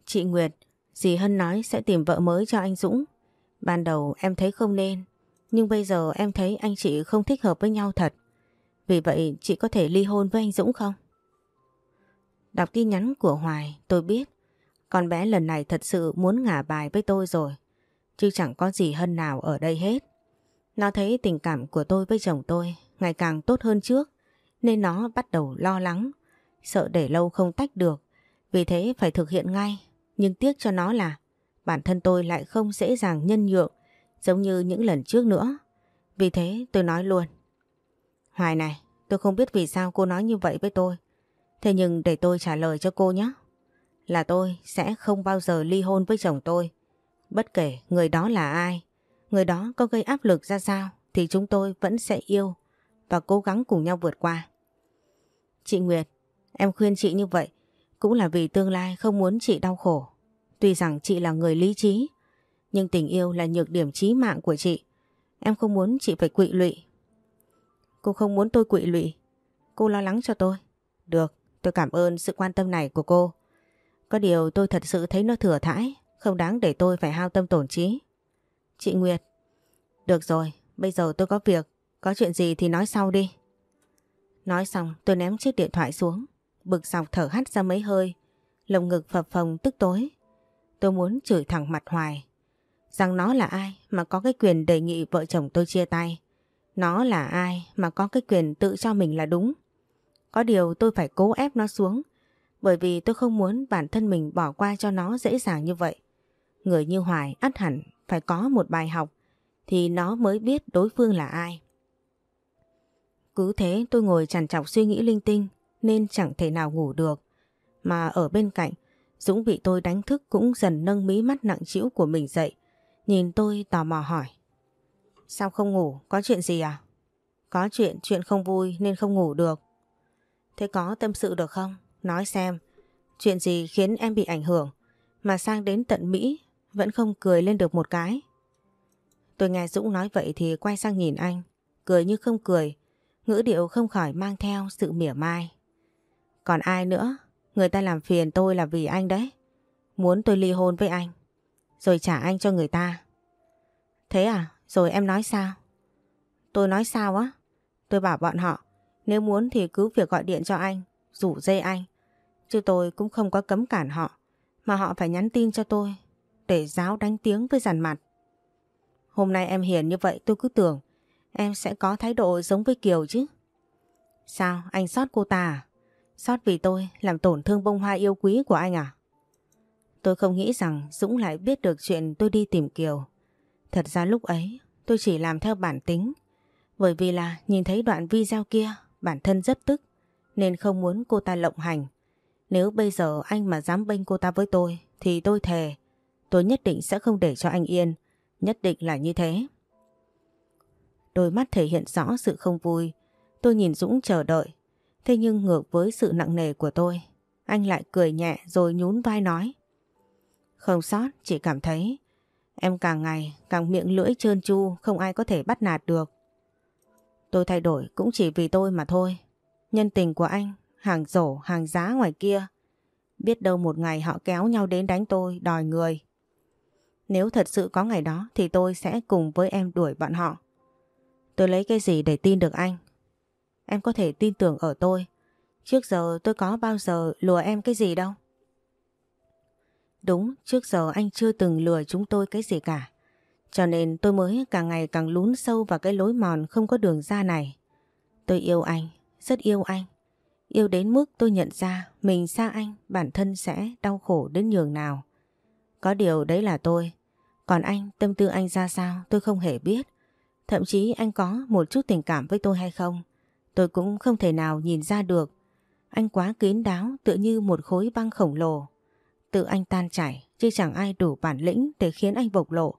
Chị Nguyệt, dì Hân nói sẽ tìm vợ mới cho anh Dũng. Ban đầu em thấy không nên, nhưng bây giờ em thấy anh chị không thích hợp với nhau thật. Vì vậy chị có thể ly hôn với anh Dũng không? Đọc tin nhắn của Hoài tôi biết con bé lần này thật sự muốn ngả bài với tôi rồi. Chứ chẳng có gì hơn nào ở đây hết. Nó thấy tình cảm của tôi với chồng tôi ngày càng tốt hơn trước nên nó bắt đầu lo lắng, sợ để lâu không tách được, vì thế phải thực hiện ngay. Nhưng tiếc cho nó là bản thân tôi lại không dễ dàng nhân nhượng giống như những lần trước nữa. Vì thế tôi nói luôn. Hoài này, tôi không biết vì sao cô nói như vậy với tôi. Thế nhưng để tôi trả lời cho cô nhé. Là tôi sẽ không bao giờ ly hôn với chồng tôi. Bất kể người đó là ai, người đó có gây áp lực ra sao thì chúng tôi vẫn sẽ yêu và cố gắng cùng nhau vượt qua. Chị Nguyệt, em khuyên chị như vậy cũng là vì tương lai không muốn chị đau khổ. Tuy rằng chị là người lý trí, nhưng tình yêu là nhược điểm chí mạng của chị. Em không muốn chị phải quỵ lụy. Cô không muốn tôi quỵ lụy. Cô lo lắng cho tôi. Được, tôi cảm ơn sự quan tâm này của cô. Có điều tôi thật sự thấy nó thừa thãi, không đáng để tôi phải hao tâm tổn trí. Chị Nguyệt, được rồi, bây giờ tôi có việc, có chuyện gì thì nói sau đi. Nói xong tôi ném chiếc điện thoại xuống, bực dọc thở hắt ra mấy hơi, lồng ngực phập phồng tức tối. Tôi muốn chửi thẳng mặt hoài. Rằng nó là ai mà có cái quyền đề nghị vợ chồng tôi chia tay. Nó là ai mà có cái quyền tự cho mình là đúng. Có điều tôi phải cố ép nó xuống bởi vì tôi không muốn bản thân mình bỏ qua cho nó dễ dàng như vậy. Người như Hoài ắt hẳn phải có một bài học thì nó mới biết đối phương là ai. Cứ thế tôi ngồi trằn trọc suy nghĩ linh tinh nên chẳng thể nào ngủ được. Mà ở bên cạnh, Dũng bị tôi đánh thức cũng dần nâng mí mắt nặng trĩu của mình dậy. Nhìn tôi tò mò hỏi. Sao không ngủ? Có chuyện gì à? Có chuyện, chuyện không vui nên không ngủ được. Thế có tâm sự được không? Nói xem, chuyện gì khiến em bị ảnh hưởng mà sang đến tận Mỹ vẫn không cười lên được một cái. Tôi nghe Dũng nói vậy thì quay sang nhìn anh, cười như không cười, ngữ điệu không khỏi mang theo sự mỉa mai. Còn ai nữa, người ta làm phiền tôi là vì anh đấy. Muốn tôi ly hôn với anh, rồi trả anh cho người ta. Thế à, rồi em nói sao? Tôi nói sao á? Tôi bảo bọn họ, nếu muốn thì cứ việc gọi điện cho anh, rủ dây anh. Chứ tôi cũng không có cấm cản họ, mà họ phải nhắn tin cho tôi, để giáo đánh tiếng với dàn mặt. Hôm nay em hiền như vậy tôi cứ tưởng em sẽ có thái độ giống với Kiều chứ. Sao anh sót cô ta à? Sót vì tôi làm tổn thương bông hoa yêu quý của anh à? Tôi không nghĩ rằng Dũng lại biết được chuyện tôi đi tìm Kiều. Thật ra lúc ấy tôi chỉ làm theo bản tính. Bởi vì là nhìn thấy đoạn video kia bản thân rất tức nên không muốn cô ta lộng hành. Nếu bây giờ anh mà dám bênh cô ta với tôi thì tôi thề tôi nhất định sẽ không để cho anh yên. Nhất định là như thế. Đôi mắt thể hiện rõ sự không vui. Tôi nhìn Dũng chờ đợi. Thế nhưng ngược với sự nặng nề của tôi, anh lại cười nhẹ rồi nhún vai nói. Không sót, chỉ cảm thấy em càng ngày càng miệng lưỡi trơn chu không ai có thể bắt nạt được. Tôi thay đổi cũng chỉ vì tôi mà thôi. Nhân tình của anh, hàng rổ, hàng giá ngoài kia. Biết đâu một ngày họ kéo nhau đến đánh tôi, đòi người. Nếu thật sự có ngày đó thì tôi sẽ cùng với em đuổi bọn họ. Tôi lấy cái gì để tin được anh? Em có thể tin tưởng ở tôi. Trước giờ tôi có bao giờ lừa em cái gì đâu. Đúng, trước giờ anh chưa từng lừa chúng tôi cái gì cả. Cho nên tôi mới càng ngày càng lún sâu vào cái lối mòn không có đường ra này. Tôi yêu anh, rất yêu anh. Yêu đến mức tôi nhận ra mình xa anh bản thân sẽ đau khổ đến nhường nào. Có điều đấy là tôi. Còn anh, tâm tư anh ra sao tôi không hề biết. Thậm chí anh có một chút tình cảm với tôi hay không, tôi cũng không thể nào nhìn ra được. Anh quá kín đáo tựa như một khối băng khổng lồ. Tự anh tan chảy, chứ chẳng ai đủ bản lĩnh để khiến anh bộc lộ.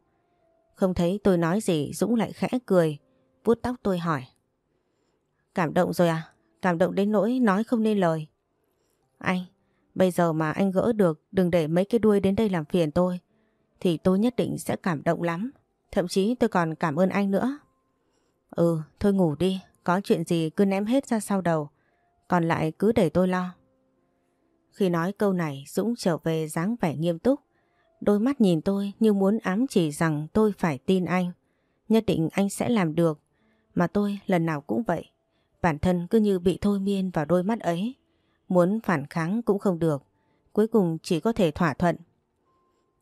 Không thấy tôi nói gì Dũng lại khẽ cười, vuốt tóc tôi hỏi. Cảm động rồi à? Cảm động đến nỗi nói không nên lời. Anh, bây giờ mà anh gỡ được đừng để mấy cái đuôi đến đây làm phiền tôi thì tôi nhất định sẽ cảm động lắm. Thậm chí tôi còn cảm ơn anh nữa. Ừ, thôi ngủ đi, có chuyện gì cứ ném hết ra sau đầu, còn lại cứ để tôi lo. Khi nói câu này Dũng trở về dáng vẻ nghiêm túc, đôi mắt nhìn tôi như muốn ám chỉ rằng tôi phải tin anh. Nhất định anh sẽ làm được, mà tôi lần nào cũng vậy. Bản thân cứ như bị thôi miên vào đôi mắt ấy, muốn phản kháng cũng không được, cuối cùng chỉ có thể thỏa thuận.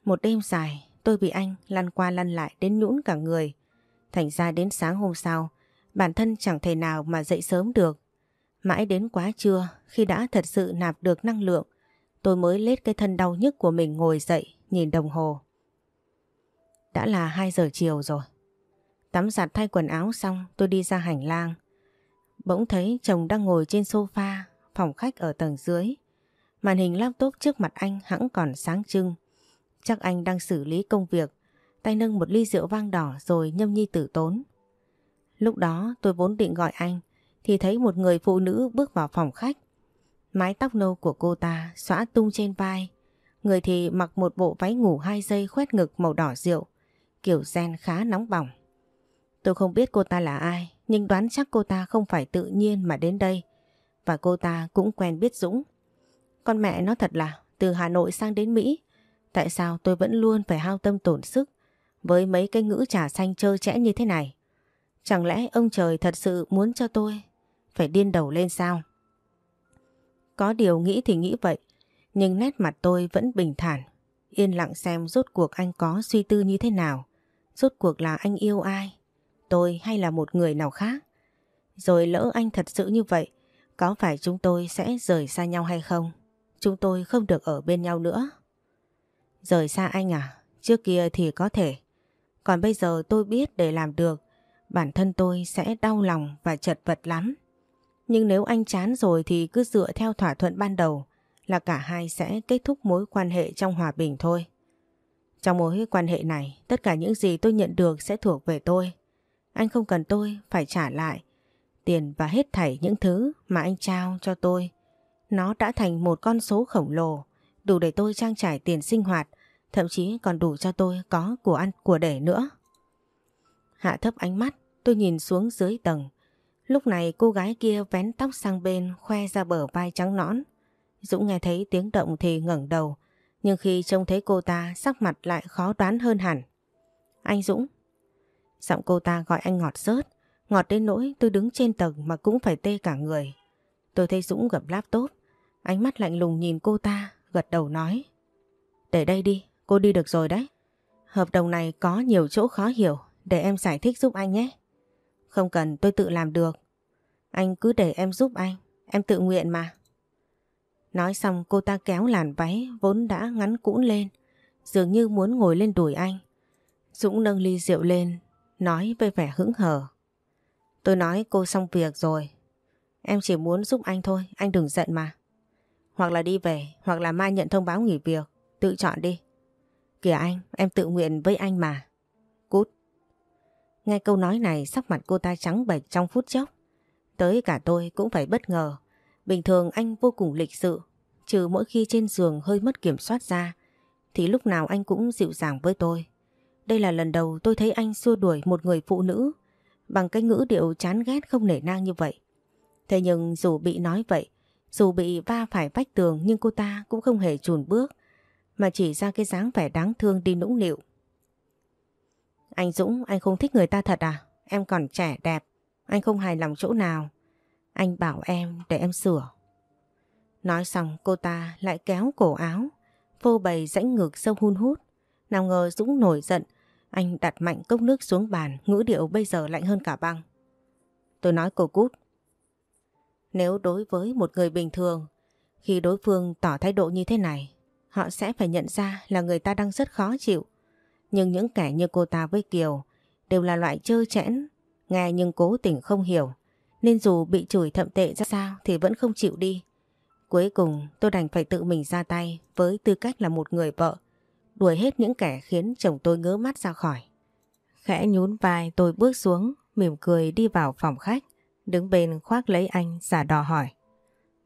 Một đêm dài, tôi bị anh lăn qua lăn lại đến nhũn cả người. Thành ra đến sáng hôm sau, bản thân chẳng thể nào mà dậy sớm được. Mãi đến quá trưa, khi đã thật sự nạp được năng lượng, tôi mới lết cái thân đau nhức của mình ngồi dậy, nhìn đồng hồ. Đã là 2 giờ chiều rồi. Tắm giặt thay quần áo xong, tôi đi ra hành lang. Bỗng thấy chồng đang ngồi trên sofa, phòng khách ở tầng dưới. Màn hình laptop trước mặt anh hẳn còn sáng trưng. Chắc anh đang xử lý công việc, tay nâng một ly rượu vang đỏ rồi nhâm nhi tử tốn. Lúc đó tôi vốn định gọi anh, thì thấy một người phụ nữ bước vào phòng khách. Mái tóc nâu của cô ta xõa tung trên vai, người thì mặc một bộ váy ngủ hai dây khoét ngực màu đỏ rượu, kiểu gen khá nóng bỏng. Tôi không biết cô ta là ai, nhưng đoán chắc cô ta không phải tự nhiên mà đến đây. Và cô ta cũng quen biết Dũng. Con mẹ nó thật là từ Hà Nội sang đến Mỹ, Tại sao tôi vẫn luôn phải hao tâm tổn sức với mấy cái ngữ trà xanh trơ trẽ như thế này? Chẳng lẽ ông trời thật sự muốn cho tôi phải điên đầu lên sao? Có điều nghĩ thì nghĩ vậy, nhưng nét mặt tôi vẫn bình thản. yên lặng xem rốt cuộc anh có suy tư như thế nào. Rốt cuộc là anh yêu ai? Tôi hay là một người nào khác? Rồi lỡ anh thật sự như vậy, có phải chúng tôi sẽ rời xa nhau hay không? Chúng tôi không được ở bên nhau nữa. Rời xa anh à? Trước kia thì có thể. Còn bây giờ tôi biết để làm được, bản thân tôi sẽ đau lòng và chật vật lắm. Nhưng nếu anh chán rồi thì cứ dựa theo thỏa thuận ban đầu là cả hai sẽ kết thúc mối quan hệ trong hòa bình thôi. Trong mối quan hệ này, tất cả những gì tôi nhận được sẽ thuộc về tôi. Anh không cần tôi phải trả lại tiền và hết thảy những thứ mà anh trao cho tôi. Nó đã thành một con số khổng lồ, đủ để tôi trang trải tiền sinh hoạt, thậm chí còn đủ cho tôi có của ăn của để nữa. Hạ thấp ánh mắt, tôi nhìn xuống dưới tầng. Lúc này cô gái kia vén tóc sang bên khoe ra bờ vai trắng nõn. Dũng nghe thấy tiếng động thì ngẩng đầu, nhưng khi trông thấy cô ta sắc mặt lại khó đoán hơn hẳn. Anh Dũng. Giọng cô ta gọi anh ngọt rớt, ngọt đến nỗi tôi đứng trên tầng mà cũng phải tê cả người. Tôi thấy Dũng gặp laptop, ánh mắt lạnh lùng nhìn cô ta, gật đầu nói. Để đây đi, cô đi được rồi đấy. Hợp đồng này có nhiều chỗ khó hiểu, để em giải thích giúp anh nhé. Không cần tôi tự làm được. Anh cứ để em giúp anh, em tự nguyện mà. Nói xong cô ta kéo làn váy vốn đã ngắn cũn lên, dường như muốn ngồi lên đùi anh. Dũng nâng ly rượu lên, nói với vẻ hững hờ. Tôi nói cô xong việc rồi. Em chỉ muốn giúp anh thôi, anh đừng giận mà. Hoặc là đi về, hoặc là mai nhận thông báo nghỉ việc, tự chọn đi. Kìa anh, em tự nguyện với anh mà. Cút. Nghe câu nói này sắc mặt cô ta trắng bệch trong phút chốc. Tới cả tôi cũng phải bất ngờ. Bình thường anh vô cùng lịch sự, trừ mỗi khi trên giường hơi mất kiểm soát ra, thì lúc nào anh cũng dịu dàng với tôi. Đây là lần đầu tôi thấy anh xua đuổi một người phụ nữ bằng cái ngữ điệu chán ghét không nể nang như vậy. Thế nhưng dù bị nói vậy, dù bị va phải vách tường nhưng cô ta cũng không hề chùn bước, mà chỉ ra cái dáng vẻ đáng thương đi nũng nịu. Anh Dũng, anh không thích người ta thật à? Em còn trẻ đẹp, anh không hài lòng chỗ nào. Anh bảo em để em sửa. Nói xong cô ta lại kéo cổ áo, phô bày rãnh ngực sâu hun hút. Nào ngờ Dũng nổi giận, anh đặt mạnh cốc nước xuống bàn, ngữ điệu bây giờ lạnh hơn cả băng. Tôi nói cô cút. Nếu đối với một người bình thường, khi đối phương tỏ thái độ như thế này, họ sẽ phải nhận ra là người ta đang rất khó chịu. Nhưng những kẻ như cô ta với Kiều đều là loại trơ chẽn, nghe nhưng cố tình không hiểu. Nên dù bị chửi thậm tệ ra sao thì vẫn không chịu đi. Cuối cùng tôi đành phải tự mình ra tay với tư cách là một người vợ, đuổi hết những kẻ khiến chồng tôi ngớ mắt ra khỏi. Khẽ nhún vai tôi bước xuống, mỉm cười đi vào phòng khách, đứng bên khoác lấy anh giả đò hỏi.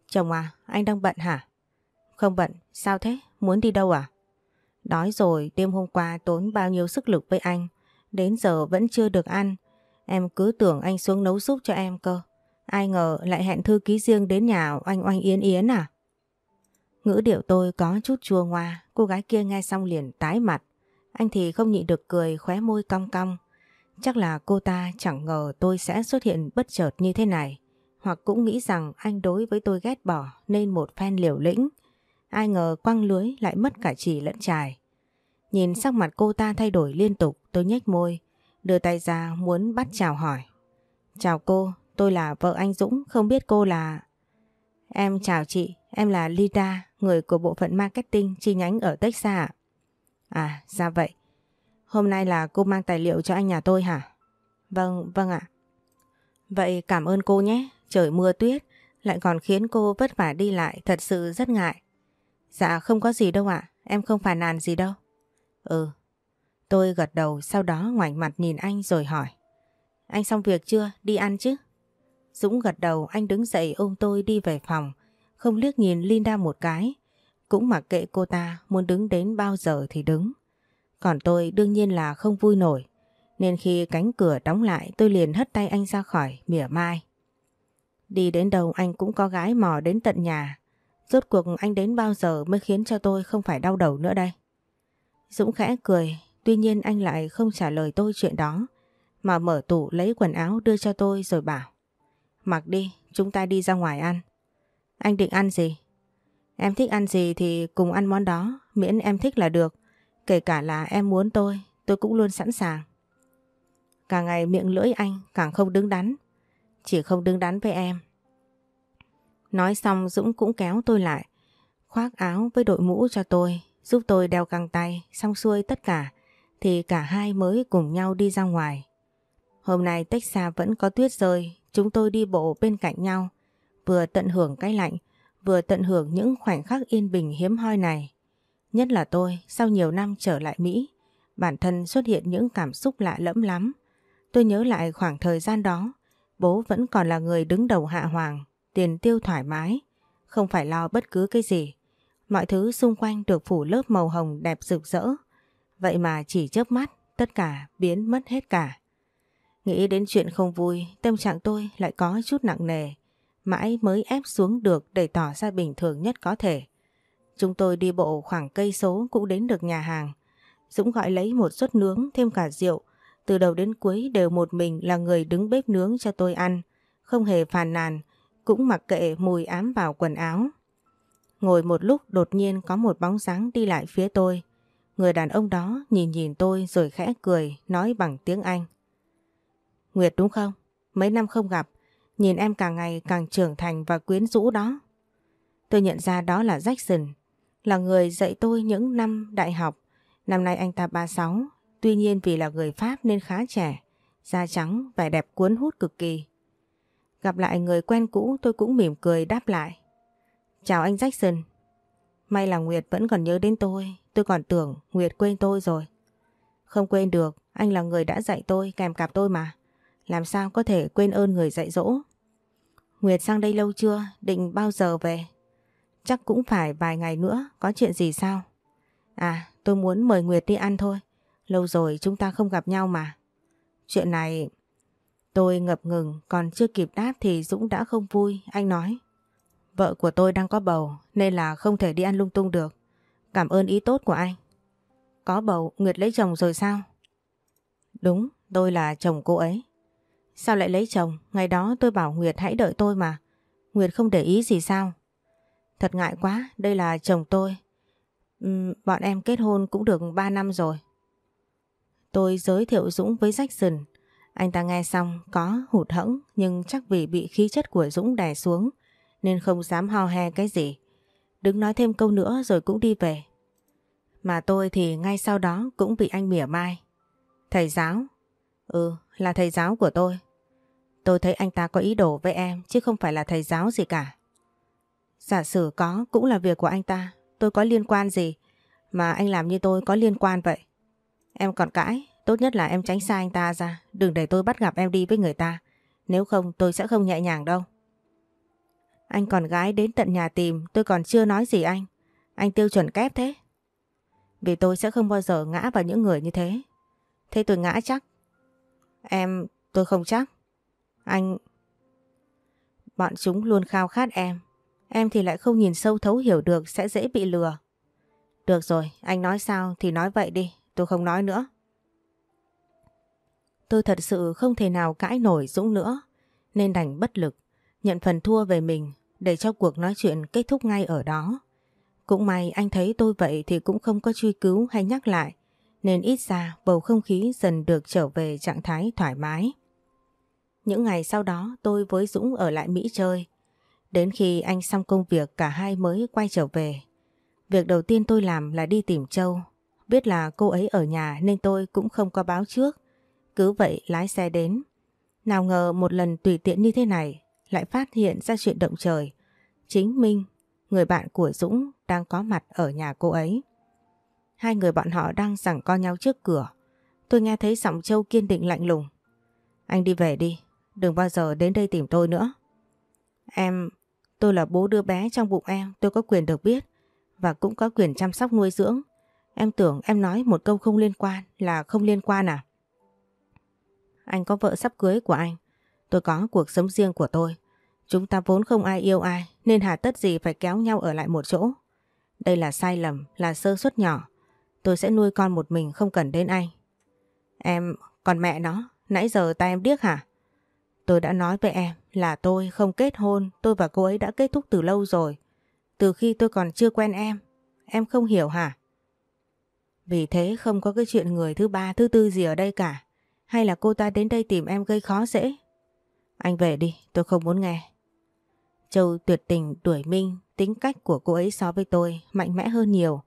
Chồng à, anh đang bận hả? Không bận, sao thế? Muốn đi đâu à? Đói rồi, đêm hôm qua tốn bao nhiêu sức lực với anh, đến giờ vẫn chưa được ăn. Em cứ tưởng anh xuống nấu giúp cho em cơ. Ai ngờ lại hẹn thư ký riêng đến nhà oanh Oanh Yến Yến à? Ngữ điệu tôi có chút chua ngoa, cô gái kia nghe xong liền tái mặt. Anh thì không nhịn được cười khóe môi cong cong. Chắc là cô ta chẳng ngờ tôi sẽ xuất hiện bất chợt như thế này. Hoặc cũng nghĩ rằng anh đối với tôi ghét bỏ nên một phen liều lĩnh. Ai ngờ quăng lưới lại mất cả chỉ lẫn trài. Nhìn sắc mặt cô ta thay đổi liên tục tôi nhếch môi, đưa tay ra muốn bắt chào hỏi. Chào cô, tôi là vợ anh Dũng, không biết cô là... Em chào chị, em là Lida, người của bộ phận marketing chi nhánh ở Texas ạ. À, ra vậy. Hôm nay là cô mang tài liệu cho anh nhà tôi hả? Vâng, vâng ạ. Vậy cảm ơn cô nhé, trời mưa tuyết, lại còn khiến cô vất vả đi lại, thật sự rất ngại. Dạ không có gì đâu ạ, em không phàn nàn gì đâu. Ừ. Tôi gật đầu sau đó ngoảnh mặt nhìn anh rồi hỏi. Anh xong việc chưa? Đi ăn chứ? Dũng gật đầu anh đứng dậy ôm tôi đi về phòng, không liếc nhìn Linda một cái. Cũng mặc kệ cô ta muốn đứng đến bao giờ thì đứng. Còn tôi đương nhiên là không vui nổi. Nên khi cánh cửa đóng lại tôi liền hất tay anh ra khỏi mỉa mai. Đi đến đâu anh cũng có gái mò đến tận nhà. Rốt cuộc anh đến bao giờ mới khiến cho tôi không phải đau đầu nữa đây. Dũng khẽ cười, tuy nhiên anh lại không trả lời tôi chuyện đó, mà mở tủ lấy quần áo đưa cho tôi rồi bảo. Mặc đi, chúng ta đi ra ngoài ăn. Anh định ăn gì? Em thích ăn gì thì cùng ăn món đó, miễn em thích là được. Kể cả là em muốn tôi, tôi cũng luôn sẵn sàng. Càng ngày miệng lưỡi anh càng không đứng đắn. Chỉ không đứng đắn với em. Nói xong Dũng cũng kéo tôi lại. Khoác áo với đội mũ cho tôi, giúp tôi đeo găng tay, xong xuôi tất cả. Thì cả hai mới cùng nhau đi ra ngoài. Hôm nay Texas vẫn có tuyết rơi, chúng tôi đi bộ bên cạnh nhau. Vừa tận hưởng cái lạnh, vừa tận hưởng những khoảnh khắc yên bình hiếm hoi này. Nhất là tôi, sau nhiều năm trở lại Mỹ, bản thân xuất hiện những cảm xúc lạ lẫm lắm. Tôi nhớ lại khoảng thời gian đó, bố vẫn còn là người đứng đầu hạ hoàng, tiền tiêu thoải mái, không phải lo bất cứ cái gì. Mọi thứ xung quanh được phủ lớp màu hồng đẹp rực rỡ. Vậy mà chỉ chớp mắt, tất cả biến mất hết cả. Nghĩ đến chuyện không vui, tâm trạng tôi lại có chút nặng nề. Mãi mới ép xuống được để tỏ ra bình thường nhất có thể. Chúng tôi đi bộ khoảng cây số cũng đến được nhà hàng. Dũng gọi lấy một suất nướng thêm cả rượu. Từ đầu đến cuối đều một mình là người đứng bếp nướng cho tôi ăn. Không hề phàn nàn, cũng mặc kệ mùi ám vào quần áo. Ngồi một lúc đột nhiên có một bóng dáng đi lại phía tôi. Người đàn ông đó nhìn nhìn tôi rồi khẽ cười, nói bằng tiếng Anh. Nguyệt đúng không? Mấy năm không gặp, nhìn em càng ngày càng trưởng thành và quyến rũ đó. Tôi nhận ra đó là Jackson, là người dạy tôi những năm đại học. Năm nay anh ta 36, tuy nhiên vì là người Pháp nên khá trẻ, da trắng, vẻ đẹp cuốn hút cực kỳ. Gặp lại người quen cũ tôi cũng mỉm cười đáp lại. Chào anh Jackson. May là Nguyệt vẫn còn nhớ đến tôi, tôi còn tưởng Nguyệt quên tôi rồi. Không quên được, anh là người đã dạy tôi, kèm cặp tôi mà. Làm sao có thể quên ơn người dạy dỗ? Nguyệt sang đây lâu chưa? Định bao giờ về? Chắc cũng phải vài ngày nữa, có chuyện gì sao? À, tôi muốn mời Nguyệt đi ăn thôi. Lâu rồi chúng ta không gặp nhau mà. Chuyện này... Tôi ngập ngừng, còn chưa kịp đáp thì Dũng đã không vui, anh nói. Vợ của tôi đang có bầu nên là không thể đi ăn lung tung được. Cảm ơn ý tốt của anh. Có bầu, Nguyệt lấy chồng rồi sao? Đúng, tôi là chồng cô ấy. Sao lại lấy chồng? Ngày đó tôi bảo Nguyệt hãy đợi tôi mà. Nguyệt không để ý gì sao? Thật ngại quá, đây là chồng tôi. Uhm, bọn em kết hôn cũng được 3 năm rồi. Tôi giới thiệu Dũng với Jackson. Anh ta nghe xong có hụt hẫng nhưng chắc vì bị khí chất của Dũng đè xuống nên không dám ho he cái gì. Đứng nói thêm câu nữa rồi cũng đi về. Mà tôi thì ngay sau đó cũng bị anh mỉa mai. Thầy giáo? Ừ, là thầy giáo của tôi. Tôi thấy anh ta có ý đồ với em chứ không phải là thầy giáo gì cả. Giả sử có cũng là việc của anh ta, tôi có liên quan gì mà anh làm như tôi có liên quan vậy. Em còn cãi, tốt nhất là em tránh xa anh ta ra, đừng để tôi bắt gặp em đi với người ta. Nếu không tôi sẽ không nhẹ nhàng đâu. Anh còn gái đến tận nhà tìm, tôi còn chưa nói gì anh. Anh tiêu chuẩn kép thế. Vì tôi sẽ không bao giờ ngã vào những người như thế. Thế tôi ngã chắc. Em, tôi không chắc. Anh... Bọn chúng luôn khao khát em. Em thì lại không nhìn sâu thấu hiểu được sẽ dễ bị lừa. Được rồi, anh nói sao thì nói vậy đi, tôi không nói nữa. Tôi thật sự không thể nào cãi nổi Dũng nữa, nên đành bất lực, nhận phần thua về mình để cho cuộc nói chuyện kết thúc ngay ở đó. Cũng may anh thấy tôi vậy thì cũng không có truy cứu hay nhắc lại, nên ít ra bầu không khí dần được trở về trạng thái thoải mái. Những ngày sau đó tôi với Dũng ở lại Mỹ chơi. Đến khi anh xong công việc cả hai mới quay trở về. Việc đầu tiên tôi làm là đi tìm Châu. Biết là cô ấy ở nhà nên tôi cũng không có báo trước. Cứ vậy lái xe đến. Nào ngờ một lần tùy tiện như thế này lại phát hiện ra chuyện động trời. Chính Minh, người bạn của Dũng đang có mặt ở nhà cô ấy. Hai người bọn họ đang giằng co nhau trước cửa. Tôi nghe thấy giọng Châu kiên định lạnh lùng. Anh đi về đi, đừng bao giờ đến đây tìm tôi nữa. Em, tôi là bố đứa bé trong bụng em, tôi có quyền được biết và cũng có quyền chăm sóc nuôi dưỡng. Em tưởng em nói một câu không liên quan là không liên quan à? Anh có vợ sắp cưới của anh, tôi có cuộc sống riêng của tôi. Chúng ta vốn không ai yêu ai nên hà tất gì phải kéo nhau ở lại một chỗ. Đây là sai lầm, là sơ suất nhỏ. Tôi sẽ nuôi con một mình không cần đến anh. Em, còn mẹ nó, nãy giờ ta em điếc hả? Tôi đã nói với em là tôi không kết hôn, tôi và cô ấy đã kết thúc từ lâu rồi. Từ khi tôi còn chưa quen em, em không hiểu hả? Vì thế không có cái chuyện người thứ ba thứ tư gì ở đây cả. Hay là cô ta đến đây tìm em gây khó dễ? Anh về đi, tôi không muốn nghe. Châu tuyệt tình đuổi Minh, tính cách của cô ấy so với tôi mạnh mẽ hơn nhiều.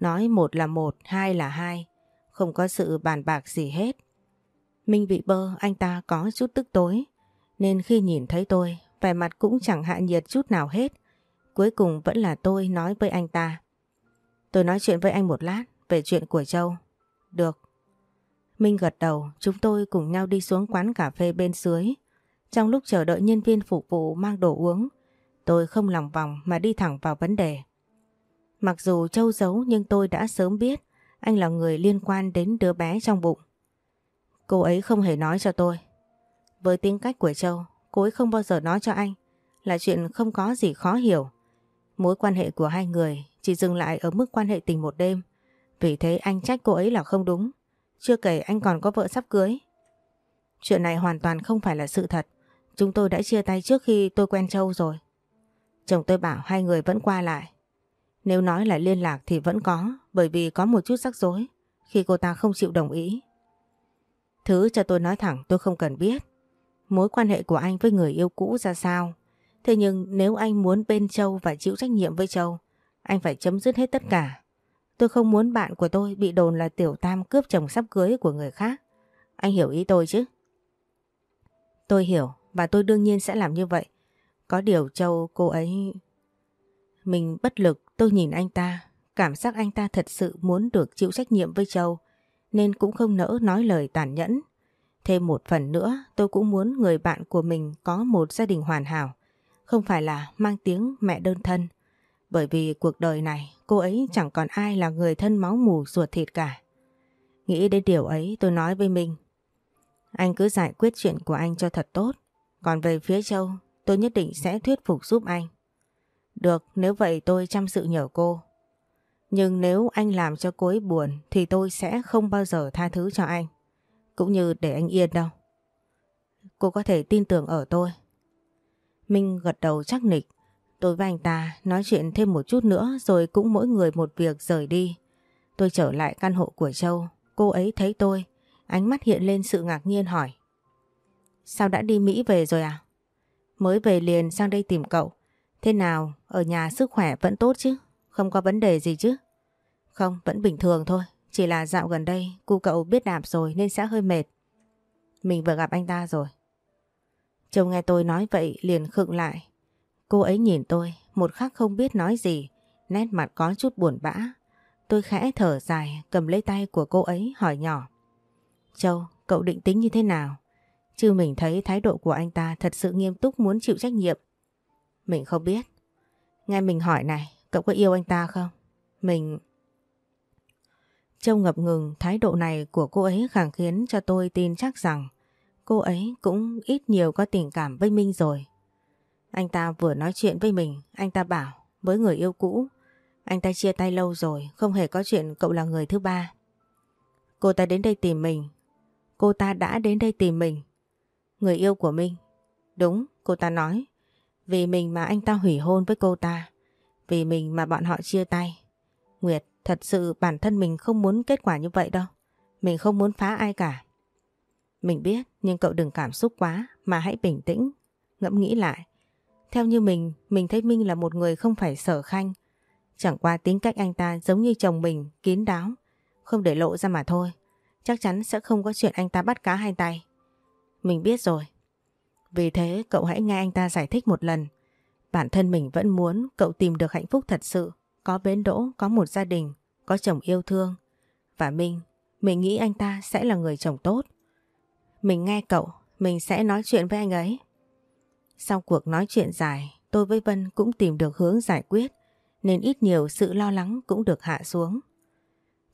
Nói một là một, hai là hai, không có sự bàn bạc gì hết. Minh bị bơ, anh ta có chút tức tối, nên khi nhìn thấy tôi, vẻ mặt cũng chẳng hạ nhiệt chút nào hết. Cuối cùng vẫn là tôi nói với anh ta. Tôi nói chuyện với anh một lát về chuyện của Châu. Được. Minh gật đầu, chúng tôi cùng nhau đi xuống quán cà phê bên dưới. Trong lúc chờ đợi nhân viên phục vụ mang đồ uống, tôi không lòng vòng mà đi thẳng vào vấn đề. Mặc dù Châu giấu nhưng tôi đã sớm biết anh là người liên quan đến đứa bé trong bụng. Cô ấy không hề nói cho tôi. Với tính cách của Châu, cô ấy không bao giờ nói cho anh là chuyện không có gì khó hiểu. Mối quan hệ của hai người chỉ dừng lại ở mức quan hệ tình một đêm. Vì thế anh trách cô ấy là không đúng. Chưa kể anh còn có vợ sắp cưới. Chuyện này hoàn toàn không phải là sự thật. Chúng tôi đã chia tay trước khi tôi quen Châu rồi. Chồng tôi bảo hai người vẫn qua lại. Nếu nói là liên lạc thì vẫn có bởi vì có một chút rắc rối khi cô ta không chịu đồng ý. Thứ cho tôi nói thẳng tôi không cần biết. Mối quan hệ của anh với người yêu cũ ra sao. Thế nhưng nếu anh muốn bên Châu và chịu trách nhiệm với Châu, anh phải chấm dứt hết tất cả. Tôi không muốn bạn của tôi bị đồn là tiểu tam cướp chồng sắp cưới của người khác. Anh hiểu ý tôi chứ? Tôi hiểu và tôi đương nhiên sẽ làm như vậy. Có điều Châu cô ấy... Mình bất lực tôi nhìn anh ta, cảm giác anh ta thật sự muốn được chịu trách nhiệm với Châu nên cũng không nỡ nói lời tàn nhẫn. Thêm một phần nữa tôi cũng muốn người bạn của mình có một gia đình hoàn hảo, không phải là mang tiếng mẹ đơn thân. Bởi vì cuộc đời này cô ấy chẳng còn ai là người thân máu mù ruột thịt cả. Nghĩ đến điều ấy tôi nói với mình. Anh cứ giải quyết chuyện của anh cho thật tốt. Còn về phía Châu tôi nhất định sẽ thuyết phục giúp anh. Được nếu vậy tôi chăm sự nhờ cô. Nhưng nếu anh làm cho cô ấy buồn thì tôi sẽ không bao giờ tha thứ cho anh. Cũng như để anh yên đâu. Cô có thể tin tưởng ở tôi. Minh gật đầu chắc nịch. Tôi và anh ta nói chuyện thêm một chút nữa rồi cũng mỗi người một việc rời đi. Tôi trở lại căn hộ của Châu. Cô ấy thấy tôi. Ánh mắt hiện lên sự ngạc nhiên hỏi. Sao đã đi Mỹ về rồi à? Mới về liền sang đây tìm cậu. Thế nào, ở nhà sức khỏe vẫn tốt chứ? Không có vấn đề gì chứ? Không, vẫn bình thường thôi. Chỉ là dạo gần đây, cu cậu biết đạp rồi nên sẽ hơi mệt. Mình vừa gặp anh ta rồi. Chồng nghe tôi nói vậy liền khựng lại. Cô ấy nhìn tôi, một khắc không biết nói gì, nét mặt có chút buồn bã. Tôi khẽ thở dài, cầm lấy tay của cô ấy hỏi nhỏ. Châu, cậu định tính như thế nào? Chứ mình thấy thái độ của anh ta thật sự nghiêm túc muốn chịu trách nhiệm. Mình không biết. Nghe mình hỏi này, cậu có yêu anh ta không? Mình... Châu ngập ngừng thái độ này của cô ấy càng khiến cho tôi tin chắc rằng cô ấy cũng ít nhiều có tình cảm với Minh rồi. Anh ta vừa nói chuyện với mình, anh ta bảo với người yêu cũ, anh ta chia tay lâu rồi, không hề có chuyện cậu là người thứ ba. Cô ta đến đây tìm mình, cô ta đã đến đây tìm mình. Người yêu của Minh. Đúng, cô ta nói. Vì mình mà anh ta hủy hôn với cô ta. Vì mình mà bọn họ chia tay. Nguyệt, thật sự bản thân mình không muốn kết quả như vậy đâu. Mình không muốn phá ai cả. Mình biết, nhưng cậu đừng cảm xúc quá, mà hãy bình tĩnh, ngẫm nghĩ lại. Theo như mình, mình thấy Minh là một người không phải sở khanh. Chẳng qua tính cách anh ta giống như chồng mình, kín đáo, không để lộ ra mà thôi. Chắc chắn sẽ không có chuyện anh ta bắt cá hai tay. Mình biết rồi. Vì thế cậu hãy nghe anh ta giải thích một lần. Bản thân mình vẫn muốn cậu tìm được hạnh phúc thật sự, có bến đỗ, có một gia đình, có chồng yêu thương. Và mình mình nghĩ anh ta sẽ là người chồng tốt. Mình nghe cậu, mình sẽ nói chuyện với anh ấy. Sau cuộc nói chuyện dài, tôi với Vân cũng tìm được hướng giải quyết, nên ít nhiều sự lo lắng cũng được hạ xuống.